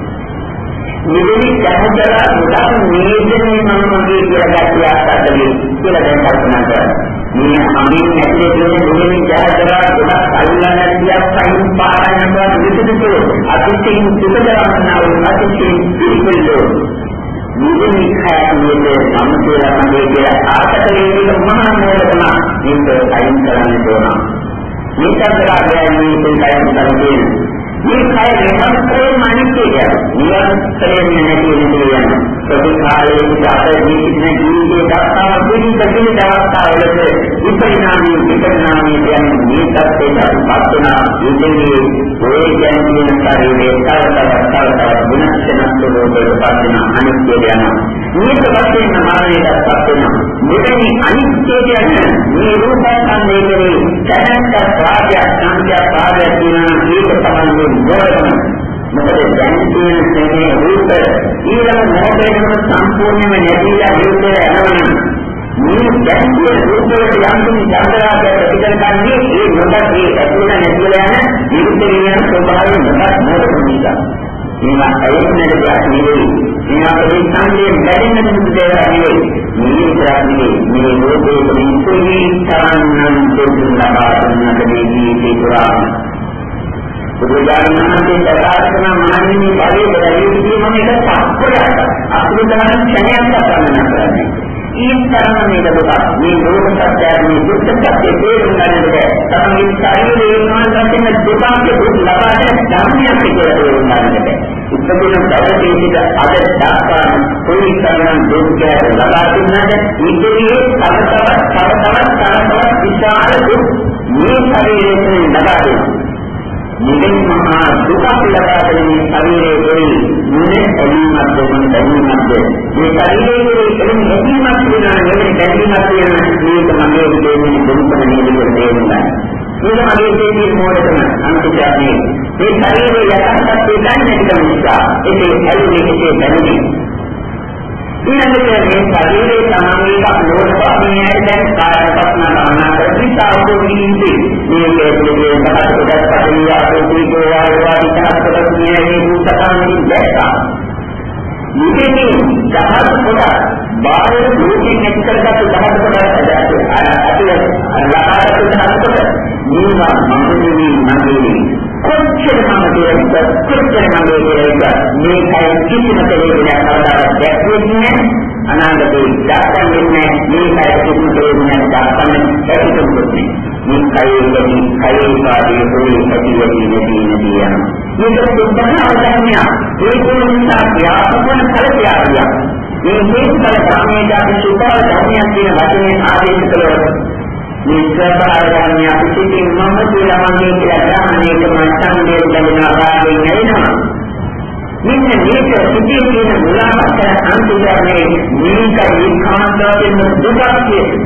මෙවැනි ජනතර ගොඩක් නේදනේ මම මගේ කියලා ගැටියක් අතදී කියලා දැන් කල්පනා කරනවා. මේ අමින් ඇතුලේ තියෙන මෙවැනි ජනතර ගොඩක් අල්ලන දියක් සයින් පාරයන්වත් විසිතුතු අතිශයින් සුඛදරන්නා වූ අතිශයින් පිළිපෙළෝ මෙවැනි කාර්යයේ මම කියලා මගේ කියලා ආතකයේ මහා නෝදකම මේක අයින් කරන්න ඕන. මේක කරලා මේ දෙකයි කරන්නේ මේ කය නිරන්තරයෙන්ම අනිත්‍යය. නිරන්තරයෙන්ම නැති වෙන දෙයක්. ප්‍රතිකාරයේ විචාර ජීවිතේ ජීවිතේ දක්වා පිළිබඳ විවිධ අවස්ථාවලදී විපරිණාමී විපරිණාමී කියන මේ තත්ත්වයට පත් වන ඉන්නේ ඔය කියන කියන ශරීරයේ තව තවත් තව තවත් වෙනස් වෙනස් ස්වභාවයකට පත් වෙන අනිත්‍ය යනවා. මේක වශයෙන් මරණයට පත් වෙනවා. මෙතනි අනිත්‍ය කියන්නේ මේ රූපස්කන්ධයේ දැනට ප්‍රාත්‍ය සංඛ්‍යා පාදය කියන ඒක තමයි මොකද මොකද දැන් තියෙන මේ රූප ඊළඟ මොහොතේම සම්පූර්ණයෙන්ම නැතිලා විරුද්ධ යනවා මේ දැන් තියෙන රූප වලට යම් කිසි චන්දරාගයක් පිටකන්නේ ඒ මොකද ඒ ඇතුළ නැතිලා යන විරුද්ධ කියන ස්වභාවය මොකක්ද මොකද නිසා මේවා ඇයෙන්නට දෙයක් නෙවෙයි. මේවා අපේ සංකේත බැඳෙන්න දුක් දේවල් නෙවෙයි. මේ විතරන්නේ මේ ලෝකයේ මිනිස්සුන්ගේ තරන්නම් දෙන්න ලබා දුන්නට මේ ජීවිතේ පුරා. බුදුරජාණන් වහන්සේ ප්‍රකාශ කරන මහණෙනි බලයේ දැරීමේ මම එක සත්‍යයක් අසුරදාන ක්ෂණයක් ගන්න කරන්නේ. ඒ තරම මේක දුක මේ ලෝක සත්‍යය මේ දුක් සත්‍ය තේරුම් ගන්නකොට තමයි ශරීරයේ මානසික දුකක් දුක් ලබාගෙන ධර්මයක් කියලා තේරුම් ගන්නකොට ඉතින් බවදීසිට අද දාපා කොයි තරම් දුක් ලබා දුන්නද? ඉදිරියේ තව තවත් තව තවත් තව තවත් විශාල දුක් මේ ශරීරයෙන් ලබා දෙනවා නිකන් මහා දුක පිළිබඳව ශරීරයේ දෙවි මුනේ ඇලීමක් දෙන්න බැඳීමක් මේ ශරීරයේ එළින් ඇලීමක් වෙනවා නෙවෙයි බැඳීමක් වෙනවා මේක මගේ දෙන්නේ දුක්ඛ නේද තේරුණා මේක මගේ දෙන්නේ මොඩකම අන්තිමයේ මේ ශරීරයේ යථාර්ථය දන්නේ නැතිකම නිසා ඒකේ ඇලීමේ හිතේ බැඳීම ඊළඟට මේ ශරීරයේ සමානීකක් නොවන්නේ දැන් කායපස්න ගමනා කරලා අවබෝධින්දී මේ කේතුවේ පහත් කොටස් පරිය ආපෝතිකෝ වායවා විචාරකට කියන්නේ පුස්තකාන්නේ දැක්කා. මේකේ දහස් කොටස් බාහිර දුකින් නැති කරගත්තු දහස් කොටස් ඇති ලබාගත්තු දහස් කොටස් මේවා මමදී මගේ කොච්චර මම කියනද කොච්චර මම කියනද මේකයි කිසිම කෙනෙකුට කවදාවත් දැක්වෙන්නේ අනාගතේ දැක්කන්නේ මේකයි කිසිම කෙනෙකුට දැක්කන්නේ ඇතිවෙන්නේ මේ කයෙහි කයෙහි පාදයේ පොළේ ඇතිවෙන්නේ නැති නැති යන මේක දුක්ඛ අවධානය ඒක නිසා ව්‍යාපකන කලකියාවිය මේ හේතුඵල ධර්මයේ අපි සුඛ ධර්මයන් කියන වචනේ ආදේශ කළොත් මේ ස්වභාවයන් අපිටින් මම කියලා මගේ කියලා ගන්න එක මට්ටම් දෙක දෙන ආකාරයෙන් නැිනවා. මෙන්න මේක සිිතේ තියෙන මුලාවට අන්තිමයේ මේක ඒකාන්තයෙන් දුකක්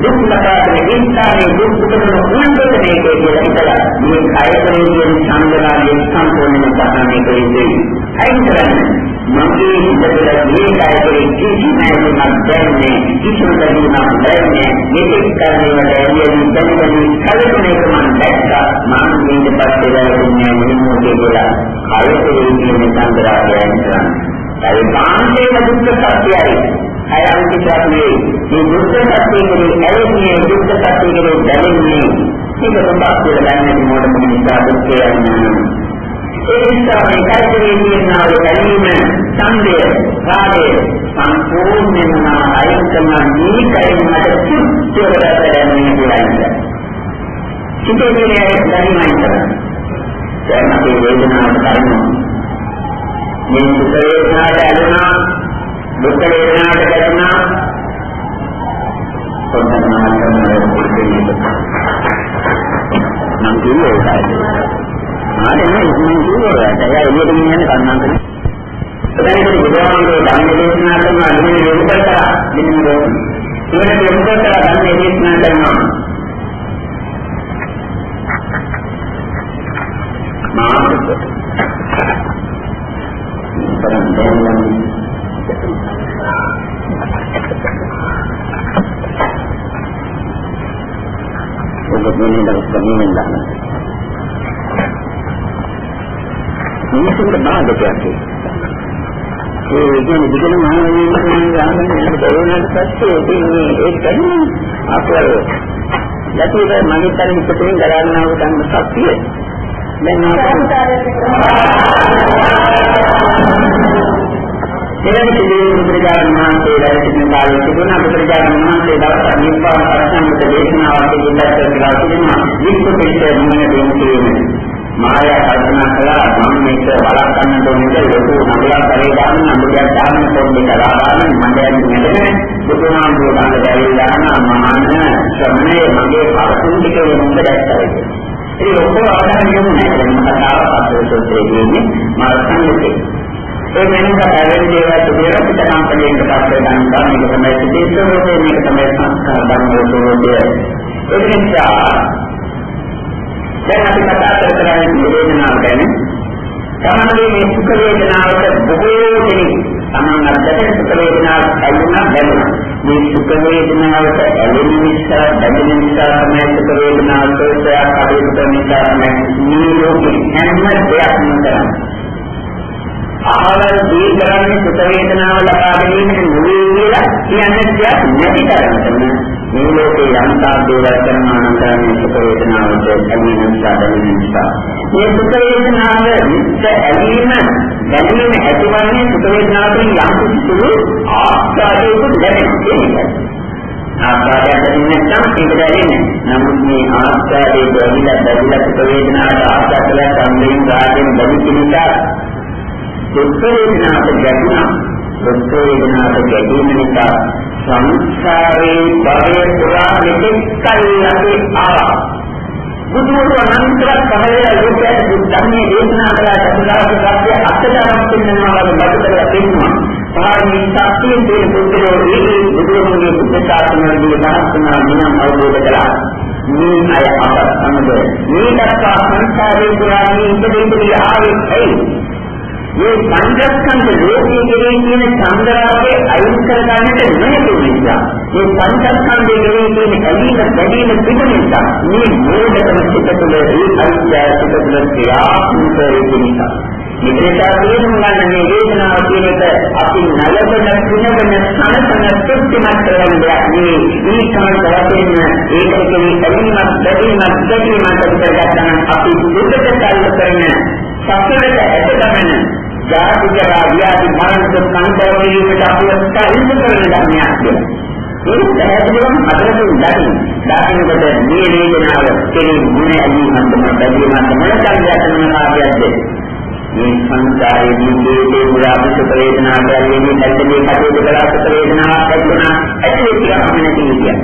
දුක් ලබාගෙන ඉස්සාවේ දුක් දුකන උන්දත මේක කියලා හිතලා මේ කයතේ කියන සංගලාගේ සම්පූර්ණම පහන්නේ කෙරෙන්නේ. අයින් කරන්නේ මගේ හිතේ මේ කායයේ කිසිම නැතිවක් දැන්නේ කිසිම දෙයක් දැන්නේ මේක කරන්නේ ඇලියනි දැනෙන්නේ කලකනේ මම දැක්කා. මම මේක පස්සේ දැනෙන්නේ මොනවද කියලා. කායයේ කියන සංග්‍රහයෙන් කරන්නේ ඒ කාන්තේම දුක්ඛ සත්‍යයයි අයම් කිසන්නේ මේ දුක්ඛ සත්‍යයේ ඇලෙන්නේ දුක්ඛ සත්‍යයේ දැනෙන්නේ ඒක තමයි කියලා දැනන්නේ මොකටද නිසා දුක්ඛය යන්නේ? ඒ නිසා මේ කල්පයේ තියෙනා වූ ගැනීම ඡන්දය රාගය සම්පූර්ණයෙන්ම අයින් කරන නීකයින් මට චුට්ටකට දැනෙන්නේ කියලා ඉන්නේ. සිතේ තියෙන දැනීමයි කරන්නේ. දැන් අපි වේදනාවට කරනවා. මේ සුඛ වේදනාවට ඇලුනා දුක් වේදනාවට ගැටුණා පොඩ්ඩක් නම් කියන්නේ ඒකයි. ආනේ මේ ඉක්මනින් කියවලට එයා එළියට ගෙනියන්නේ කන්නාන්තනේ. එතනදී බුදුහාමුදුරුවෝ ධර්ම දේශනා කරනවා මෙන්න මේක කරලා මෙන්න මේක. ඒකට යොමු කරලා ධර්ම දේශනා කරනවා. මානසික. බලන්න බලන්න. ඔබ මෙන්න දවස් කමින් දාන්න. මිනිසුන්ට බාධකයක් ඒ කියන්නේ විදින මානවීය ආගමෙන් දරුවනට පස්සේ ඉන්නේ ඒක තමයි අපර යටිද මගේ තරම් පිටින් ගලන්නා වූ ධර්ම ශක්තිය දැන් එවැනි පිළිවෙල බුදුරජාණන් වහන්සේ වැඩ සිටින කාලයේ තිබුණා. බුදුරජාණන් වහන්සේ දවසක් නිබ්බාන පරසම්මත දේශනාවක් ඉදිරිපත් කරලා තිබුණා. විශ්ව පිළිවෙල මුණ දෙන්නේ මායා කල්පනා කළා මම මේක බලන්න ඕනේ ලොකු නගරයක් කරේ දාන්න නගරයක් දාන්න පොඩ්ඩක් කලාවාරන් මණ්ඩලයක් නෙමෙයි බුදුහාමුදුරුවෝ ගන්න බැරි දාන මහාන ශ්‍රමණය මගේ පරතුන් ටික වෙනද දැක්කයි. ඉතින් ඔක්කොම අවධානය යොමු නැහැ. මම කතාව අතේ සූත්‍රයේ කියන්නේ මාර්ගන්නේ. ඒ වෙනක පැවෙන දේවල් තිබෙනවා පිට කම්පණයෙන් පස්සේ ගන්නවා මේක තමයි සිතේසෝරේ මේක තමයි සංස්කාර ධර්මෝදෝදය. ඒ නිසා දැන් අපි කතා කරන්නේ වේදනාව ගැන. තමයි මේ සුඛ වේදනාවට බොහෝ දෙනෙක් තමන් අත්දැකෙන සුඛ වේදනාවක් ඇලුනා බැලුනා. මේ සුඛ වේදනාවට ඇලෙන නිසා බැඳෙන නිසා තමයි සුඛ වේදනාව සෝසයක් කටයුතු කරන නිසා තමයි මේ ලෝකෙ හැම දෙයක්ම කරන්නේ. ආහාර දී කරන්නේ සුඛ වේදනාව ලබා ගැනීමට නෙවෙයි කියලා කියන්නේ දෙයක් නැති තරමටම මේ ලෝකේ යම්තා දේවල් කරනවා නම් කරන්නේ සුඛ වේදනාවට ඇලීම නිසා දැනෙන නිසා. මේ සුඛ වේදනාව නිත්‍ය ඇලීම දැනීම ඇතිවන්නේ සුඛ වේදනාවෙන් යම් කිසි ආස්වාදයකට ලැබෙන්නේ. ආස්වාදයක් නැත්නම් ඒක දැනෙන්නේ. නමුත් මේ ආස්වාදයේ බැඳිලා බැඳිලා සුඛ වේදනාවට ආස්වාදයක් සම්බන්ධයෙන් ගාගෙන බැඳි නිසා දුක් වේදනාවට ගැටුණා. දුක් වේදනාවට ගැටීම නිසා සංසාරේ භවයේ පුරා මෙතෙක් කල් අපි ආවා. බුදුවරු අනන්තර කමලේ ලෝකයට බුද්ධන්නේ දේශනා කළ චතුරාර්ය සත්‍ය අත්දැකීම් පින්නනවා වගේ බඩතල පෙන්වනවා. පාරමී ශක්තිය දෙන බුදුරෝ ඒ බුදුරුගේ බුද්ධ ශාසනයේ දහස්නා දිනම් අවබෝධ කළා. මේ අය අප සමග මේ දක්වා සංසාරේ පුරා මේ ඉදිරියට ආවේ ඇයි? මේ පංචස්කන්ධ ලෝකයේ කෙරේ තියෙන සංග්‍රහයේ අයින් කරගන්නට නොහැකි නිසා මේ පංචස්කන්ධයේ කෙරේ තියෙන ඇලීම බැඳීම තිබෙන නිසා මේ මෝඩකම සිත තුළ ඒ අයිත්‍යසිත තුළ ක්‍රියාත්මක වෙන නිසා මෙතනට තේරුම් ගන්න මේ වේදනාව කියන එක අපි නලබන පිනවන සනසන තෘප්තිමත් කරන දෙයක් නෙවෙයි. මේ කාණ්ඩ වශයෙන් ඒක කෙරේ ඇලීමක් බැඳීමක් දැකීමක් කරගන්න අපි දුකට කල්ප කරන සසරට ඇදගමන ජාති ජරා ව්‍යාධි මරණ දුක් සංකේතීමට අපිව ස්ථායික කරන ධර්මයක් කියලා. ඒක පැහැදිලිවම අදරකින් දකින්න. දකින්නකොට මේ වේදනාව කෙරෙහි මුණ ඇලීමක් තමයි බැඳීමක් මොන සංජාතන මාර්ගයක්ද? මේ සංසාරයේ ජීවිතේ මුලාපිත වේදනාව ගැනීම නැත්නම් කටයුතු කළාට වේදනාවක් ඇතිවෙනා ඇති වෙච්ච ගමන කියන්නේ.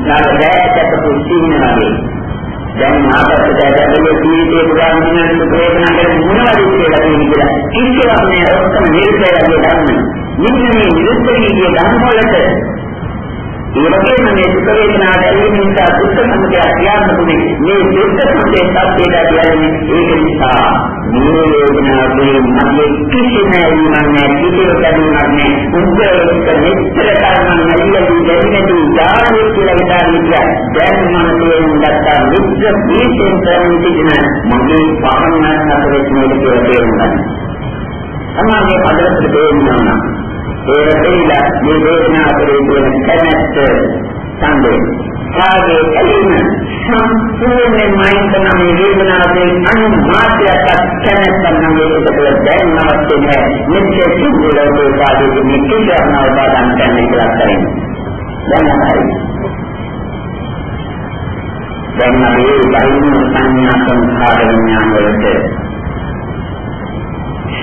නාමයෙන් පුස්තින වගේ දැන් මාතෘකාවට ඇදලා ජීවිතේ පුරා විඳින සුඛ වේදනා ගැන මොනවද කියලා කියන්නේ කියලා. කිසිවක් නෑ ඔක්කොම නිර්දයගේ ධර්ම. මෙන්න මේ නිර්දයගේ ධර්ම වලට ඒ වගේම මේ සුඛ වේදනාට ඇලීම නිසා දුක්ඛ සමුදය ක්‍රියාත්මකුනේ මේ දුක්ඛ සමුදය සත්‍යයට කියන්නේ ඒක නිසා මේ වේදනාවේ මගේ කිසිම ඇලීමක් නැහැ කිසිම කැඩීමක් නැහැ උද්දේශක නිතර කර්ම නැලියදී දෙවිදි යාමේ කියලා හිතාගෙන දැන් මම තේරුම් ගත්තා මිත්‍ර දීපෙන් කරන තිබෙන මගේ පහන්නක් හතරේ මේක කියලා තේරුම් ගන්න. සමාගයේ පදවලට තේරුම් ඒ රැඳිලා මේ වේදනා කරේ කියන කැමැත්ත සංදේ. කාගේ ඇලීම සම්පූර්ණයෙන්ම මයින්කන මේ වේදනාවේ අනුමාත්‍යයක් කැමැත්ත නම් ඒකට දැන් නවත්තේ නැහැ. මෙච්චර සිද්ධිලෝකේ පාදේ මේ කිසියම්ව බාධා කරන්න කියලා කරන්නේ. දැන් හරි. දැන් අපි බයින සංඥා සංඛාර විඥාන වලට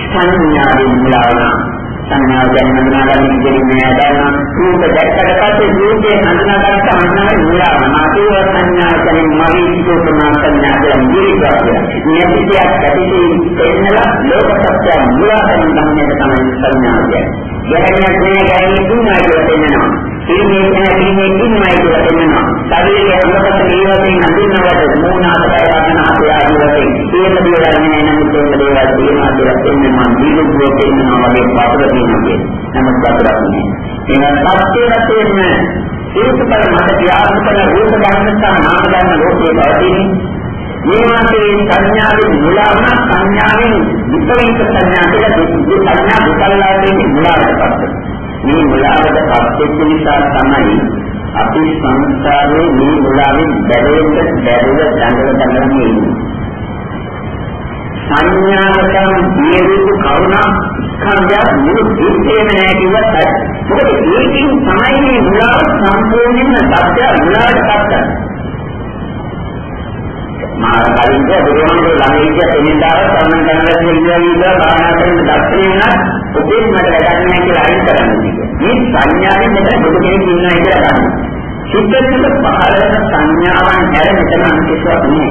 සංඥාවෙන් මුලාවනා සංඥාව ගැන හඳුනා ගන්න ඉගෙන නෑ දැන් රූප දැක්කට පස්සේ රූපේ හඳුනා ගන්න සම්මානයි මුලාව මාතේ සංඥා කියන්නේ මගේ සුපමා සංඥා කියලා නිරිකා කියන්නේ නියතියක් ඇතිදී එන්නලා ලෝක සත්‍ය මුලා කරන ධර්මයට තමයි සංඥාව කියන්නේ ගැහැණියක් නෑ ගැහැණිය දුන්නා කියලා දෙන්නවා ඉන්නේ නැහැ ඉන්නේ ඉන්නයි කියලා දෙන්නවා ශරීරයේ අංගපත දේවයෙන් හඳුන්වවට මූණ අතට යන අපේ ආදී වශයෙන් සියලු දේවල් නෑ නමුත් ඒක දේවල් තියෙනවා කියලා දෙන්නේ මම දීලුකෝ දෙන්නවා වගේ පාපක තියෙනවා නමුත් වතරක් නෑ එහෙනම් සත්‍ය රැකෙන්න ඒකපර මත ක්‍රියාත්මක කරන රූප ධර්මතා නාම ධර්ම ලෝකයේ පවතින මේ මාසේ සංඥාවෙන් මුලාවන සංඥාවෙන් විපරීත සංඥා කියලා දෙක සංඥා දුකල්ලාදී මුලාවටපත් වෙනවා මේ මුලාවට පත්වෙච්ච නිසා තමයි අපි සංසාරේ මේ මුලාවෙන් බැරෙන්න බැරුව දඟල දඟල ඉන්නේ. සංඥාවකම් දීරුක කරුණා ස්කන්ධය මුළු දෙකේම නැහැ කිව්වත් හරි. මොකද ඒකෙන් තමයි මේ මුලාව සම්පූර්ණයෙන්ම සත්‍ය මුලාවට පත් කරන්නේ. මා කලින්ද බුදුහාමුදුරුවෝ ළඟ ඉච්ච තෙමින්දාව සම්මන් කරලා කියලා ඉඳලා භාවනා කරන දක්ෂිනේ නම් ඔබේ මට වැඩක් නැහැ කියලා අයින් කරන්නේ. මේ සංඥාවෙන් මෙතන බුදු කෙනෙක් ඉන්නවා කියලා ගන්න. චිත්තයෙන් පහළ වෙන සංඥාවන් හැර මෙතන අනිත්‍යයක් නෑ.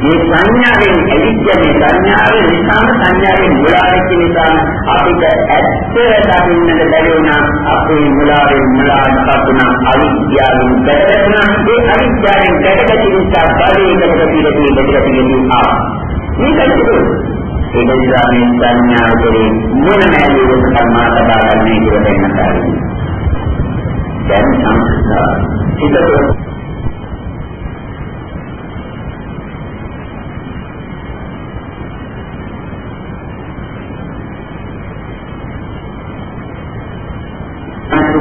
මේ සංඥාවෙන් ඇවිත් මේ සංඥාවේ නිසාම සංඥාවේ මුලාවෙච්ච නිසා අපිට ඇත්ත දකින්නට බැරි වුණා අපේ මුලාවෙන් මුලාවටපත් වුණා අවිද්‍යාවෙන් බැහැරුණා ඒ අවිද්‍යාවෙන් ගැටගැටි නිසා බලයකට පිළිපී දෙකකින් ආ මේකයි ඒක නිසා මේ සංඥාව කෙරේ මොන නැතිවෙන කර්මා සබා ගන්න කියලා දෙන්න කාරණේ දැන් සංස්කාර හිතට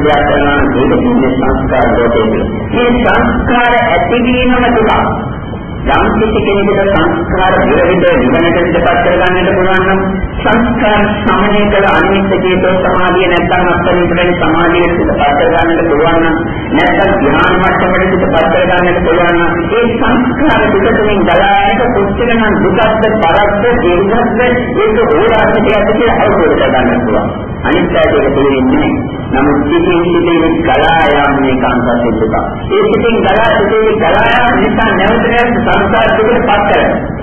දෙයක් කරනවා මේක කියන්නේ සංස්කාර ලෝකයේ. මේ සංස්කාර ඇතිවීමම දුක. යම් කිසි කෙනෙකුට සංස්කාර විරහිත නිවනට ඉඩපත් කරගන්නට පුළුවන් නම් සංස්කාර සමනය කළ අනිත්‍ය චේතෝ සමාධිය නැත්නම් අත්දැකීම් සමාධියට ඉඩපත් කරගන්නට පුළුවන් නම් නැත්නම් ධ්‍යාන මට්ටමකට ඉඩපත් කරගන්නට පුළුවන් නම් ඒ සංස්කාර දුකෙන් ගලායක කොච්චරනම් දුකක්ද පරක්ද දීර්ඝක්ද ඒක ඕලාරිකයක් කියලා අවබෝධ කරගන්න පුළුවන්. අනිත්‍යයට තේරෙන්නේ නමුත් සිතින් සිතින් ගලා යාම මේ කාන්තාවේ දුක. ඒ සිතින් ගලා සිතින් ගලා යාම නිසා නැවත නැවත සංසාර දුකට පත් කරනවා.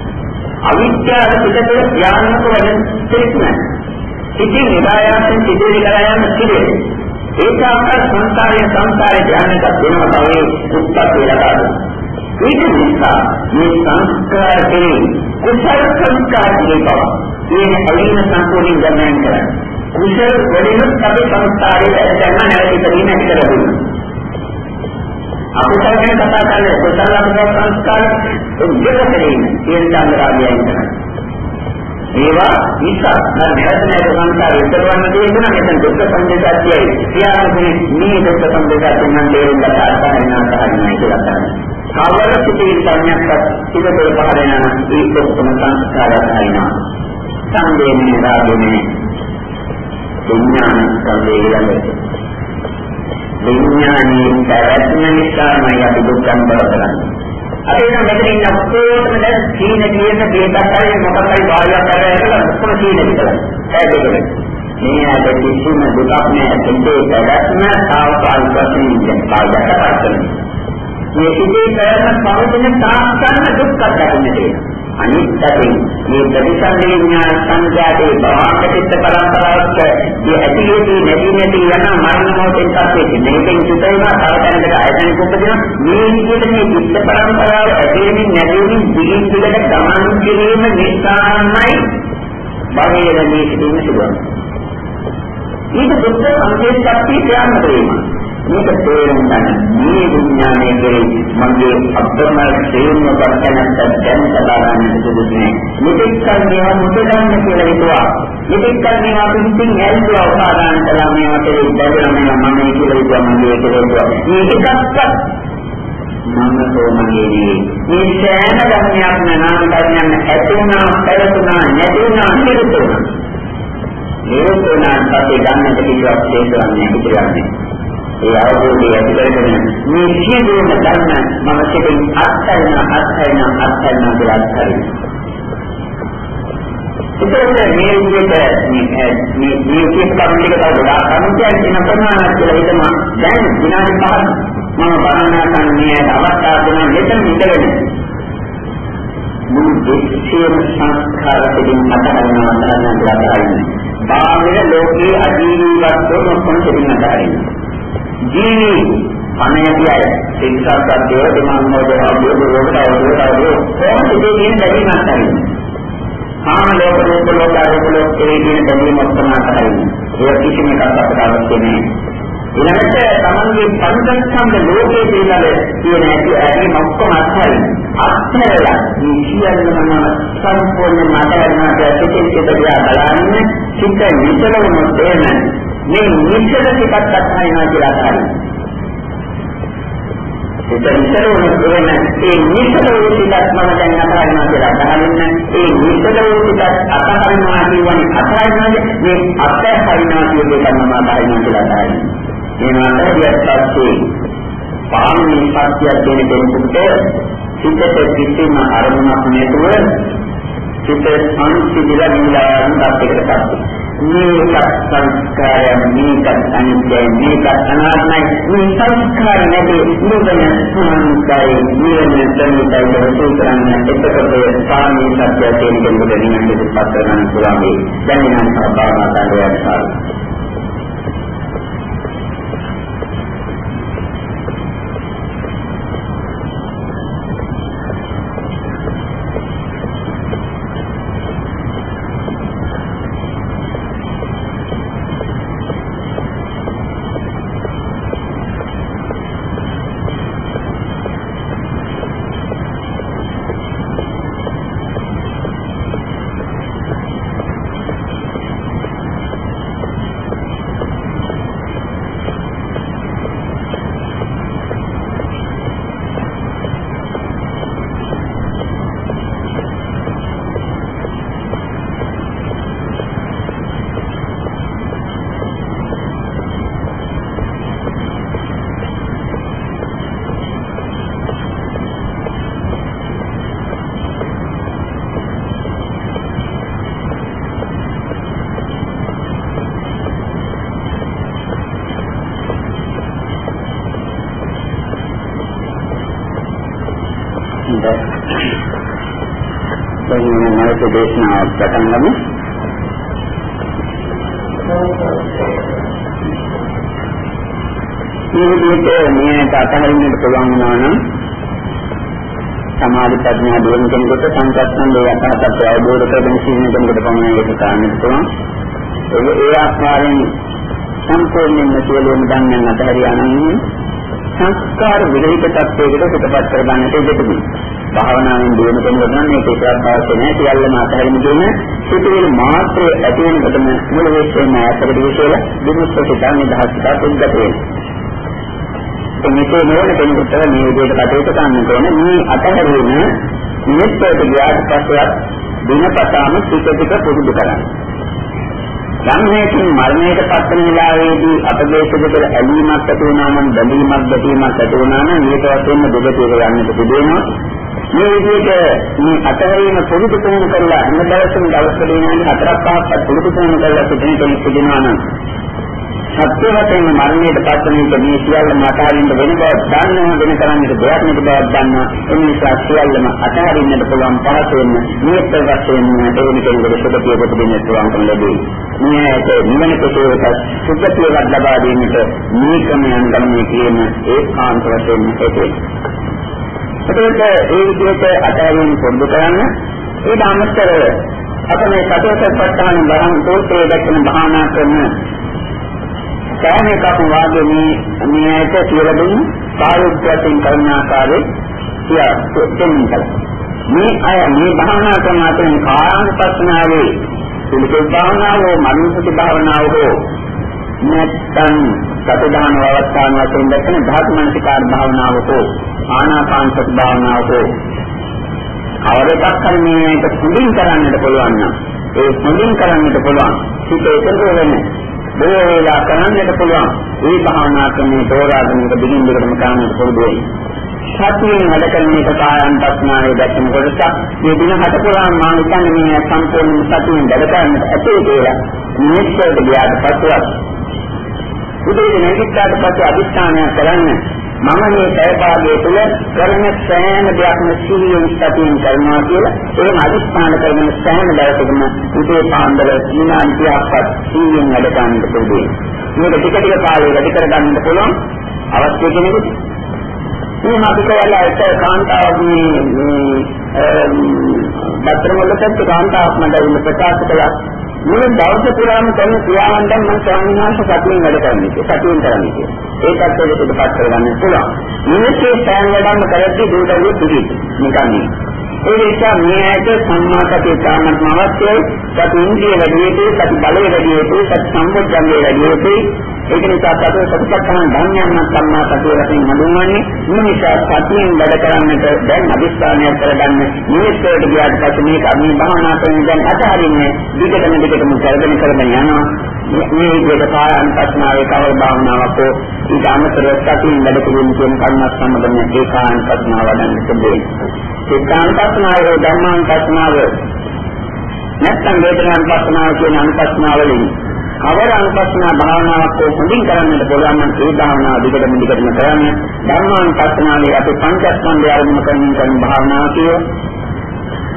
අවිද්‍යාව පිටතට ඥානක වෙන තේරුම. සිතින් නිරායයෙන් සිතින් ගලා යාම සිදුවේ. ඒක අතර සංසාරයේ සංසාරයේ ඥානක වෙනවා තමයි උත්පත්ති ලබනවා. ඒක නිසා මේ සංස්කාර කෙරේ කුසල සංස්කාර කියනවා. මේ ඇලීම සම්පූර්ණ ගමන් කරන්නේ. කුසල වලිනුත් අපි සංස්කාරයේ ඇත්තම නැවතිදීම ඇති කරගන්නවා. අකුසල ගැන කතා කරන්නේ කුසල අකුසල සංස්කාර දෙකකින් කියන චන්ද්‍රාගයන් කරනවා. ඒවා නිසා නැවත නැවත සංස්කාරය ඉතරවන්න තියෙනවා මෙතන දුක්ඛ සංදේශයයි. ක්‍රියාවකේ මේ දුක්ඛ සංදේශයෙන් නම් තේරුම් ගන්න ආකාරයෙන් ආකාරයෙන් කියලා තමයි. කවර සිටී සංඥාවක් ඉවතේ පහළ යන ඒ ඔක්කොම සංස්කාරයන් අයිනවා. සංදේශනේ රාගනේ විඥාන ස්කන්ධය ඊළඟට. විඥානයේ පැවැත්ම නිසාමයි අපි දුක්ඛම් බව කරන්නේ. අපි නම් මෙතන ඉන්න ඔක්කොම දැන් සීන කියන දෙයක්යි මොකක්යි වායයක් කරලා ඔක්කොම සීන විතරයි. ඒ දෙකනේ. මේ අද කිසිම දුකක් නැහැ. දෙකේ පැවැත්ම සාවකාලික වශයෙන් ඉන්න කාලයකට පස්සෙ. මේ සිිතේ පැවැත්ම පවතින තාක්ෂණ දුක්ඛ දකින්නේ. අනිත් පැත්තෙන් මේ ප්‍රතිසන්දි විඥාන සංජාතේ භවකටිත පරම්පරාවක් මේ ඇතිලේදී නැති නැති යන මරණ මොහොතෙන් පස්සේ මේකෙන් චුත වෙනවා තව තැනකට ආයතනික උපදිනවා මේ විදිහට මේ චිත්ත පරම්පරාව ඇතිවෙමින් නැතිවෙමින් දිගින් දිගට ගමන් කිරීම නිසාමයි භවයේ මේ සිදුවීම සිදුවන්නේ. ඊට දුක්ඛ සංකේත ශක්තිය ක්‍රියාත්මක වෙනවා. මේක තේරුම් ගන්න. මේ විඥානය කෙරෙහි මගේ අබ්බම තේරුම් ගන්නත් දැන් සදා ගන්න සුදුසුනේ මෙතෙක් කල මේවා මුද ගන්න කියලා හිතුවා. මෙතෙක් කල මේවා පිටින් ඇල්ලුවා උපාදාන කළා මේවා කෙරෙහි දැකලා මේවා මම කියලා හිතුවා මගේ කියලා හිතුවා. මේක එකක්වත් මම සෝමගේදී මේ සෑම ධර්මයක්ම නාම ධර්මයන් ඇතුණා පැවතුණා නැතුණා නිරුතුණා. නිරුතුණා පස්සේ ගන්නට කිසිවක් තේරුම් ගන්න ඒ අවබෝධය ඇති කරගෙන මේ සියලුම ධර්ම මම සිතින් අත්හැරන අත්හැරන අත්හැරන කියලා අත්හැරන. ඒකත් මේ විදිහට මේ මේ මේ කීප කරුණු ටික තව ගොඩාක් අනුත්‍යයන් කියන ප්‍රමාණයක් කියලා හිතනවා. දැන් විනාඩි 5ක් මම බණනා කරන්නේ අවස්ථාව දෙන මෙතන ඉඳගෙන මුළු දෙසියම සංස්කාර දෙකින් අතහරිනවා අතහරිනවා කියලා කරන්නේ. බාහිර ලෝකයේ අජීවී වස්තුන් ඔක්කොම දෙකින් අතහරිනවා. ජීවි අනේතිය සිංසත් දේව දෙමන්නෝද ආදී රෝගට අවුලට අවුල කොහොමද මේ කියන බැරි නැත්නම් කාම ලෝක රූප ලෝක අරූප ලෝක කියන බැරි මොකක්ද ඒ කිසිම එකක් අපට අවශ්‍ය නැහැ. ඊළඟට තමන්ගේ පංචස්කන්ධ ලෝකයේ පිළිබඳ කියන ඇති ඇති ඔක්කොම අත්හැරින් අත්හැරලා මේ සියල්ලම සම්පූර්ණ මතයන්ට පිටින් පිටියා බලන්නේ. චිත්ත විචලන දෙන්න මේ නිශ්චල ටිකක් අත්හරිනවා කියලා අත්හරිනවා. ඒක නිශ්චල වුණ ඒ නිශ්චල වූ ටිකක් මම දැන් අත්හරිනවා කියලා අත්හරින්න. ඒ නිශ්චල වූ ටිකක් අත්හරිනවා කියන්නේ අත්හරිනවාද මේ අත්හරිනවා කියන එක මම අත්හරිනවා කියලා අත්හරිනවා. මේ මාතෘකාවත් පස්සේ පාන්නේ සත්‍යයක් දෙන කෙනෙකුට සිතට කිසිම අරමුණක් නැතුව සිත සංසිඳිලා නිවිලා යන තත්යකටපත් වෙනවා. මේක සංස්කාරය මේක අනිත්‍යයි මේක අනාත්මයි මේ සංස්කාර නැති නුඹන සංස්කාරය නිවන සම්මුතයි සූත්‍රයන් එතකොට සාමී සත්‍ය කියන කෙනෙකුට නිවන දෙපත් කරගන්න පුළුවන්. දැන් නම් භාවනා කරනවා මේ විදිහට මේකට අතහරින්නට පුළුවන් වුණා නම් සමාධි ප්‍රඥා දියුණු කෙනෙකුට සංකප්පන් දෙයක් අවබෝධ කරගෙන සිටින කෙනෙකුට පමණයි ඒක කාණ්ඩ පුළුවන්. ඒ ඒ ආකාරයෙන් සම්පූර්ණයෙන්ම සියලුම ධර්මයන් අතහැරියා නම් සංස්කාර විරහිත තත්ත්වයකට පිටපත් කරගන්නට ඉඩ භාවනාවෙන් දිනු කෙනෙකුට නම් මේක ඒකක් අවශ්‍ය නැහැ. සියල්ලම අතහැරීම කියන සිතුවිලි මාත්‍රය ඇති වෙනකොටම මුල වෙස්සෙම ඇත්තට විශේෂ දුරුස්ත සිතන්නේ දහස්කා පුද්ගත වෙනවා. මේකේ නෝන කෙනෙකුට මේ විදිහට කටයුතු කරන්න ඕන මේ අතහැරීම නිමිත්තට ගියාට පස්සේ දිනපතාම ටික ටික පුරුදු කරන්න යම් හේතුන් මරණයට පත්වන වෙලාවේදී අපගේ සිදුකර ඇලීමක් ඇති වුණා නම් බැඳීමක් ගැටීමක් ඇති වුණා නම් මේක වශයෙන්ම දෙගතියක යන්නට තිබෙනවා මේ විදිහට මේ අතහැරීම පුරුදු පුහුණු කරලා හැම දවසම දවස් දෙකකින් හතරක් පහක් පුරුදු පුහුණු කරලා සිටින කෙනෙක් සිටිනවා නම් සත්‍ය වශයෙන් මරණයට පත්වන එක මේ සියල්ලම අතහරින්න වෙන බව දන්නවා වෙන කරන්නට දෙයක් නැති බව දන්නවා. ඒ නිසා සියල්ලම අතහරින්නට පුළුවන් පහසුවෙන් මේ ප්‍රවස්යෙන් දෙවෙනි කෙනෙකුට සුභතියකට දෙන්න පුළුවන්කම ලැබේ මේක නිවන කෙසේක සුභතියක් ලබා දෙන්නට මේ ක්‍රමයන් ගන්නේ කියන ඒකාන්ත වශයෙන් හේතුයි එතකොට ඒ විදිහට අතහැරීම පොදු කරන්න ඒ ධාමස්තර අප මේ සතරපට්ඨාන බරන් තෝත්‍රයේ දක්වන භාවනා කරන සෑම එකක්ම වාගේ මේ මේ ඇයට කියලා දුන්නු සායුක්‍යයෙන් කරන ආකාරයේ කියා දෙන්න මේ අය මේ භාවනා කරන අතරින් කායानुපස්සනාවේ පිළිපෙත් භාවනාව හෝ මනෝසති භාවනාව හෝ නැත්නම් සතදාන අවස්ථාන වශයෙන් දැක්කන ධාතු මනසිකාර භාවනාව හෝ ආනාපාන සති භාවනාව හෝ අවරයක් කරන්නේට පුදුම කරන්නට පුළුවන් නම් ඒ පුදුම කරන්නට පුළුවන්. හිත එකතු වෙන්නේ බොහෝ වේලා කරන්නට පුළුවන්. මේ භාවනා ක්‍රමයේ තෝරාගෙන මේක දිගින් දිගටම කරන්නට පුරුදු වෙයි. සතියෙන් වැඩ කරන එක කායන් පස්නාවේ දැක්කම කොටසක් මේ දින හත පුරාම මා හිතන්නේ මේ සම්පූර්ණ සතියෙන් වැඩ කරන්නට ඇතේ කියලා. නිශ්චයට ගියාට පස්සෙවත් උදේ නැගිට්ටාට පස්සේ අදිස්ථානයක් කරන්නේ මම මේ පැයපාදයේ තුල කරන සෑම දෙයක්ම සිහියෙන් සතියෙන් කරනවා කියලා එහෙම අදිස්ථාන කරන සෑම දවසකම උදේ පාන්දර විනාඩියක්වත් සිහියෙන් වැඩ ගන්නට පුළුවන්. මේක ටික ටික කාලේ වැඩි කර ගන්නට පුළුවන් අවශ්‍ය කෙනෙකුට. මේ මාතෘක වල එක කාන්තාවක් මේ බත්‍රමලකට කාන්තාවක් මට ප්‍රකාශ කළා මුළු දවස පුරාම කරන ක්‍රියාවන් දැන් මම ස්වාමීන් වහන්සේ සතියෙන් වැඩ කරන්නේ. සතියෙන් කරන්නේ. ඒකත් ඔබ පිටපත් කරගන්න පුළුවන්. මිනිස්සේ සෑම වැඩම කරද්දී දුරටදී පිළිගන්න. නිකන් නේ. ඒ නිසා මේ ඇයට සම්මාසකේ තාමත් අවශ්‍යයි. සති ඉන්ද්‍රිය වැඩි යුතුයි, සති බලය වැඩි යුතුයි, සති සම්පෝඥය වැඩි යුතුයි. ඒක නිසා සතර සතිපට්ඨාන ධර්මයන් සම්මා සතිය වශයෙන් හඳුන්වන්නේ මේ නිසා සතියෙන් වැඩ කරන්නට දැන් අදිස්ථානයක් කරගන්න මිනිස්සුන්ට ගියාට පස්සේ මේක මේ භාවනා කරන දැන් අතහරින්නේ විකටම විකටම කරගෙන කරගෙන යනවා මේ විදිහට කායන් පස්නාවේ කවර භාවනාවක් ඊට අමතරව සතියෙන් වැඩ කිරීම කියන කර්මස් සම්බන්ධ ඒකායන් පස්නාව වඩන්න තිබේ ඒකායන් පස්නාවේ ධර්මාන් පස්නාව නැත්නම් වේදනානුපස්සනාව කියන අනුපස්සනාවලින් කවර අනුපස්සනා භාවනාවක් හොඳින් කරන්නට පුළුවන් නම් ඒ භාවනාව දිගටම දිගටම කරන්න. ධර්මානුපස්සනාවේ අපි පංචස්කන්ධය අරමුණු කරමින් කරන භාවනාව කියෝ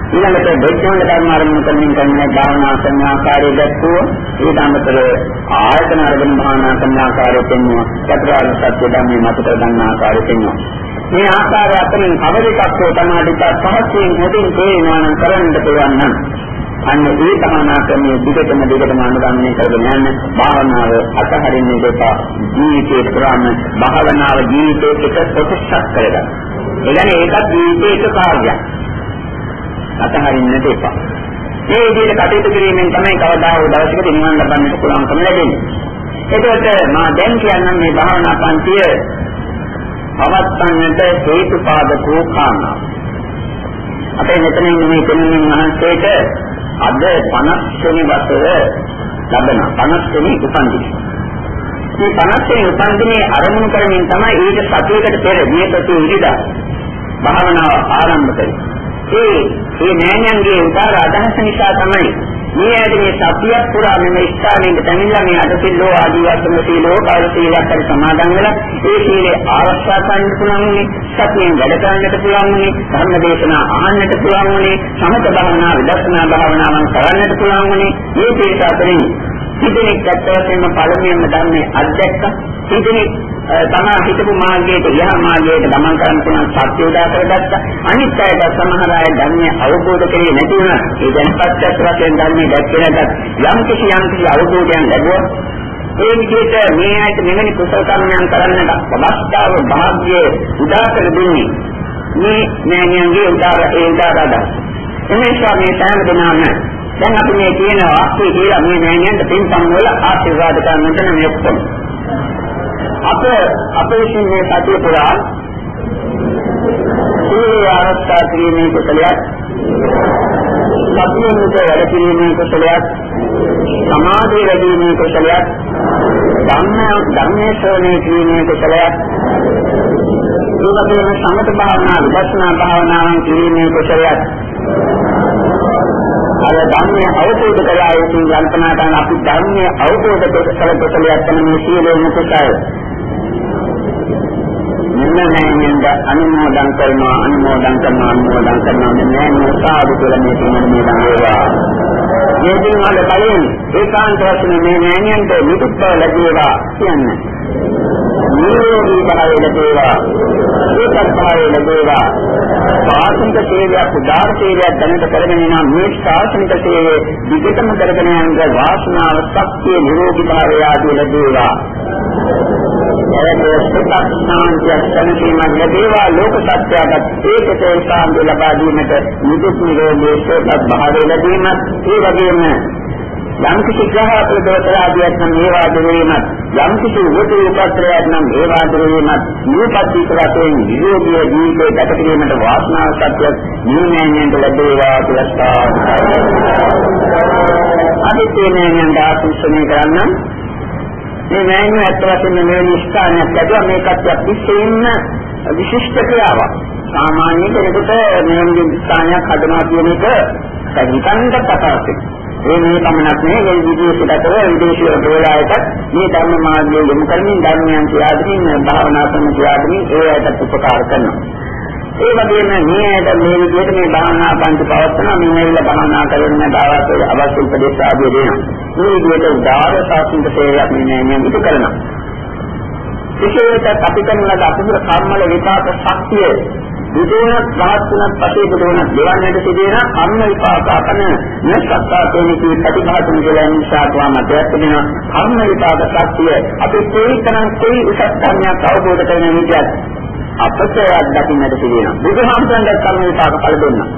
ඊළඟට දෙච්ඡාන ධර්ම අරමුණු කරමින් කරන භාවනා කරන ආකාරය දැක්වුව ඊට අමතරව ආයතන අරගෙන භාවනා කරන ආකාරය පෙන්වුවා චතුරාර්ය සත්‍ය ධර්මයේ මත කර ගන්න ආකාරය පෙන්වුවා මේ ආකාරය අතරින් කවර එකක් හෝ තමයි පහසෙන් හොදින් තේරෙනවා නම් කරන්න පුළුවන් නම් අන්න ඒ භාවනා ක්‍රමයේ දිගටම දිගටම අනුගමනය කරගෙන යන භාවනාව අතහරින්න දෙපා ජීවිතේ පුරාම භාවනාව ජීවිතේ එක කොටසක් කරගන්න. ඒ කියන්නේ ඒකත් ජීවිතේ එක කාර්යයක්. අතහරින්නට එපා. මේ විදිහට කටයුතු කිරීමෙන් තමයි කවදා හෝ දවසක නිවන් ලබන්නට පුළුවන්කම ලැබෙන්නේ. එතකොට මා දැන් කියන්නම් මේ භාවනා පන්තිය පවත්වන්නට හේතුපාදකෝ කාරණා. අපේ මෙතන ඉන්න මේ දෙන්නින් මහන්සියට අද 50 වෙනි වසර ලබන 50 වෙනි උපන්දින. මේ 50 වෙනි උපන්දිනේ ආරම්භ කරමින් තමයි ඊට සතියකට පෙර දීපති ඉරිදා භාවනාව ආරම්භ කළේ. ඒ මේ නෑනන්ගේ උදාර අදහස නිසා තමයි මේ ඇයිද මේ සතියක් පුරා මේ ස්ථානයේ තැනිලා මේ අදසිල්ලෝ ආදී වස්තුම සීලෝ කාල සීලයක් හරි සමාදන් වෙලා ඒ සීලේ ආරක්ෂා කරන්න පුළුවන් උනේ සතියෙන් වැඩ කරන්නට පුළුවන් උනේ ධර්ම දේශනා අහන්නට පුළුවන් උනේ සමත භාවනා විදර්ශනා භාවනාවන් කරන්නට පුළුවන් උනේ මේ තේස අතරින් සිදෙනෙක් ඇත්තටම පළමුවෙන්ම ධර්මයේ අධ්‍යක්ෂ සිදෙනෙක් තමා හිතපු මාර්ගයට යහ මාර්ගයට ගමන් කරන්න පුළුවන් සත්‍ය උදා කරගත්තා. අනිත් අයට සමහර අය ධර්මය අවබෝධ කරේ නැති වුණා. ඒ දැන් පස්සත් වශයෙන් ධර්මයේ දැක්කේ නැත්නම් යම් කිසි යම් කිසි අවබෝධයක් ලැබුවා. ඒ විදිහට මේ ඇයිට මෙවැනි කුසල කර්මයන් කරන්නට අවස්ථාව භාග්‍ය උදා කර දෙන්නේ. මේ නෑනියන්ගේ උදාර ඒ උදාරදා. එනිසා මේ සෑම දිනම දැන් අපි මේ කියන වාක්‍යය කියලා මේ නෑනියන්ට පින්පම් වල ආශිර්වාද කරන්නට මේ ඔක්කොම අප අපේ සිංහේ සතිය පුරා සීල ආරක්ෂා කිරීමේ කුසලයක්. සතියෙන්ද වැඩ කිරීමේ කුසලයක්. සමාධිය වැඩිීමේ කුසලයක්. ධම්ම ධර්මයේ ශ්‍රවණය කිරීමේ කුසලයක්. ඒ වගේම සමත භාවනා විපස්සනා භාවනාවන් කිරීමේ කුසලයක්. අර ධර්මයේ අවබෝධ කරලා ඒ කල්පනා කරන අපි ධර්මයේ අවබෝධ කර කුසලයක් තමයි සීලෙම කුසලය මෙන්න නෑනින්ද අනුමෝදන් කරනවා අනුමෝදන් කරනවා අනුමෝදන් කරනවා මෙන්න නෝසාදු කියලා මේ තියෙන මේ දන් වේවා. මේ දින වල කලින් ඒකාන්ත වශයෙන් මේ නෑනියන්ට නිදුක් බව ලැබේවා කියන්නේ. නිරෝගී භාවය ලැබේවා. ඒකත් භාවය ලැබේවා. ශාසනික සේවයක් උදාර සේවයක් දැනට කරගෙන යන මේ ශාසනික සේවයේ විකටම කරගෙන යන වාසනාව ශක්තිය නිරෝගී භාවය ආදී ලැබේවා. එවැනි සුඛ ශාන්තිය සැලසීමක් ලැබේවා ලෝක සත්‍යයට ඒකතේ සාන්තිය ලබා දීමට නිදුක් නිරෝගී සුවපත් භාවය ලැබීමත් ඒ වගේම යම් කිසි ග්‍රහවල දෝෂාදියක් නම් ඒවා දුරීමත් යම් කිසි උපතේ උපත්‍රයක් නම් ඒවා දුරීමත් නියපත්ති කරතෙන් නිරෝගී ජීවිතය ගත කිරීමට වාසනාව සත්‍ය නියමයෙන් ලැබේවා කියලා අදිතේනයන් දාසුසනේ කරන්න මේ මෑණියෝ ඇත්ත වශයෙන්ම මෙවැනි ස්ථානයක් ලැබුවා මේකත් අතිශයින්ම විශිෂ්ට ක්‍රියාවක්. සාමාන්‍ය කෙනෙකුට මෙවැනි ස්ථානයක් හදනවා කියන එක හිතන්නත් අපහසුයි. ඒ මේ පමණක් නෙවෙයි මේ විදේශයකට විදේශීය ප්‍රවලායකට මේ ධර්ම මාර්ගය යොමු කරමින් ධර්මයන් කියා දෙමින් භාවනා කරන කියා දෙමින් ඒ අයට උපකාර කරනවා. ඒ වගේම මේ ඇයට මේ විදිහට මේ භාවනා පන්ති පවත්වන මේ ඇවිල්ලා භාවනා කරන දාවත් අවශ්‍ය උපදේශ ආදිය දෙනවා. මේ විදිහට උදාර සාසනික සේවයක් මේ නෑ ඉදු කරනවා. විශේෂයෙන්ම අපි කරන ලද අකුසල කර්මවල විපාක ශක්තිය බුදුනත් රහත්තුනත් පසේ බුදුනත් දෙවන්නට සිදුවෙන කර්ම විපාක අපන නැත්තා තේනිකී ප්‍රතිභාසන කියලා නිසා තුමා මතයක් දෙනවා කර්ම විපාක ශක්තිය අපි කොයිතරම් කොයි උසස් ධර්මයක් අවබෝධ කරගෙන හිටියත් අපසයක් දකින්නට තියෙනවා. බුදුහාමුදුරන්ගේ කර්ම විපාක ඵල දුන්නා.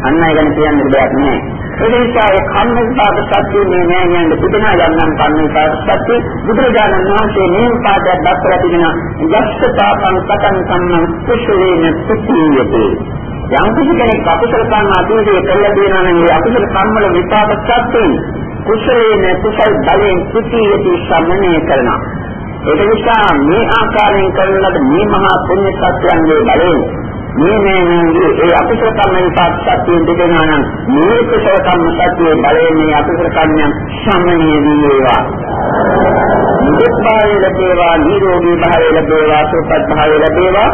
අන්න ඒ ගැන කියන්න දෙයක් නෑ. ඒ නිසා ඒ කර්ම විපාක සත්‍ය මේ නෑ නේද බුදුනා යන්නම් කර්ම විපාක සත්‍ය බුදුරජාණන් වහන්සේ මේ පාඩයක් දක්වලා තිබෙනවා. යස්සතාපං සතං සම්මන් කුසලේන සුඛීයති. යම් කිසි කෙනෙක් අකුසල කර්ම අතීතයේ කළා දෙනවා නම් ඒ අකුසල කර්ම වල විපාක සත්‍යෙන් කුසලේන කුසල් බලෙන් සුඛීයති සම්මනය කරනවා. ඒක නිසා මේ ආකාරයෙන් කරන ලද මේ මහා පුණ්‍ය සත්‍යයන්ගේ බලයෙන් මේ මේ මේ ඒ අකුසල කර්ම විපාක සත්‍යයෙන් දෙකනවා නම් මේ කුසල කර්ම සත්‍යයේ බලයෙන් මේ අකුසල කර්මයන් සම්මනීය වී වේවා. නිදුක් භාවය ලැබේවා, නිරෝගී භාවය ලැබේවා, සුවපත් භාවය ලැබේවා.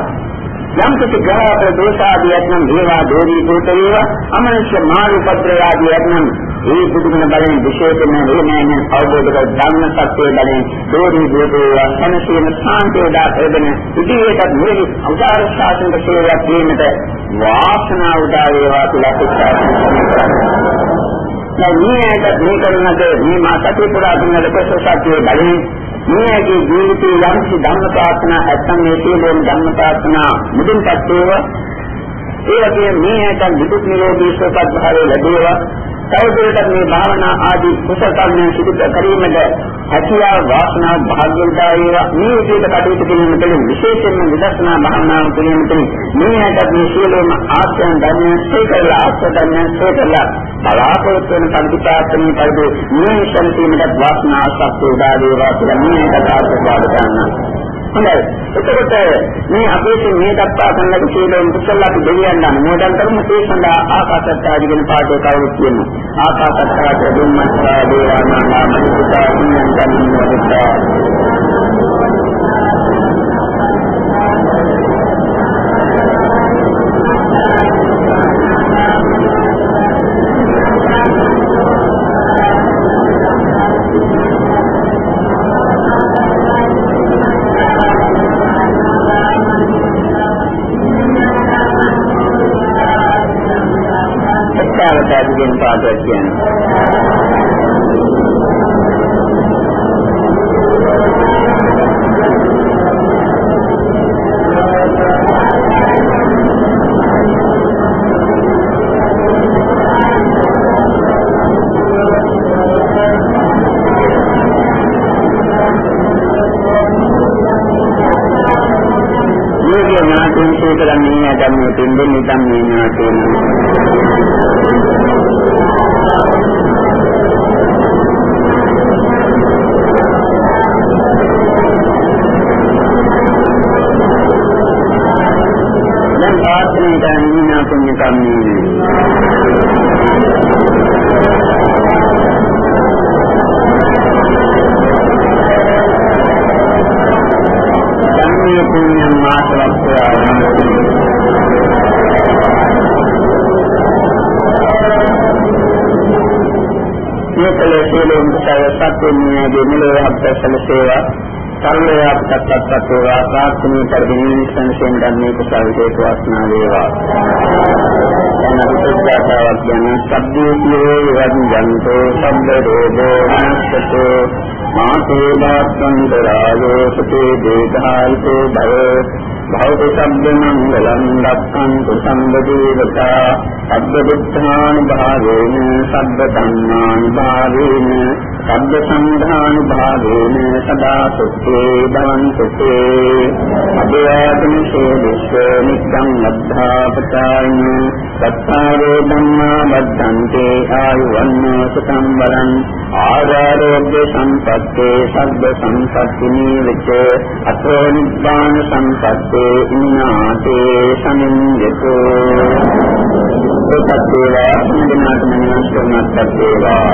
යම් කිසි ග්‍රහවල දෝෂාදියක් නම් ඒවා දෝරී දුත වේවා අමනුෂ්‍ය මාළු පත්‍රයාදියක් නම් ඒ බුදුගුණ බලෙන් විශේෂයෙන්ම වේමයන් අවබෝධ කර ධර්ම සත්‍යයේ බලෙන් දෝරී දුත වේවා සනසීන සාන්තිය දා ප්‍රබන ඉදිරියට මුලින් අවතාර ශාසනික සේවයක් දීමට වාසනාව උදා වේවා කියලා ප්‍රත්‍යක්ෂ දැන් මේ ඇයිද මේ කරනද මේ මා සත්‍ය පුරා දුන්න ලෝක සත්‍යයේ බලෙන් මේගේ ජීවිතයේ යම් කිසි ධර්ම ප්‍රාර්ථනා නැත්නම් මේ සියලුම ධර්ම ප්‍රාර්ථනා මුදින්පත් වේවා. ඒ වගේම මේ ඇතන් විදුක් නිරෝධී සුවපත් භාවය ලැබේවා. තවදුරටත් මේ භාවනා ආදී කුසල කර්මයන් සිදු කිරීමට හැකියාව වාසනාව භාග්‍යවදා වේවා මේ විදිහට කටයුතු කිරීමට විශේෂයෙන්ම විදර්ශනා භාවනාව කිරීමට මේ ඇතත් මේ සියලුම ආශ්‍රයන් ධර්මයන් සේකරලා ආශ්‍රයන් සේකරලා බලාපොරොත්තු වෙන පරිපාලනයේ පරිදි මේ ශක්තියකට වාසනාව සත්‍ය උදා වේවා කියලා මේ කතාව ප්‍රකාශ කරනවා. හොඳයි. එතකොට මේ අපේ මේ දක්වා කරන කුසලයෙන් කුසල අපි දෙවියන් ගන්න මොඩල් කරමු ඒ සඳහා ආකාශත්තාදී වෙන පාඩේ කවුරුත් කියනවා. ආකාශත්තාදී දුම්මස්සා දේවානාම මනිකා kami. Kami punya masalah Ini kalau sebelum saya satu mengaji melihat saya selesai අපටත් වේවා ප්‍රාර්ථනා කරගෙන සංසෙන් ගන්නේ කුසල හේතු වාසනා වේවා. අනතුත්‍යාවක් යන සබ්බේ වන්දන්තෝ සබ්බ රෝගෝ නස්සතෝ මාතේ වාසන්තරායෝ සුතේ දේධාල්කෝ භව භෞත සම්බ මංගලං දක්ඛන්තු සම්බදේවතා සබ්බ බුද්ධාන භාවේන සබ්බ ධම්මාන භාවේන සබ්බ සංඝාන භාවේන සදා සුත්තේ භවන්තු තේ අභයාතන සෝදිස්ස නිච්ඡං ලද්ධාපතායින සත්තාරෝ ධම්මා බද්ධන්තේ ආයුවන්නෝ සතං බලං ආරෝග්‍ය සම්පත්තේ සබ්බ සම්පත්ති නීවච අතෝ නිබ්බාන සම්පත්තේ තේ ඉන්නාතේ සමින්දතෝ සත්‍යවා සම්දිනාත මනස් කරනත් සත්‍යවා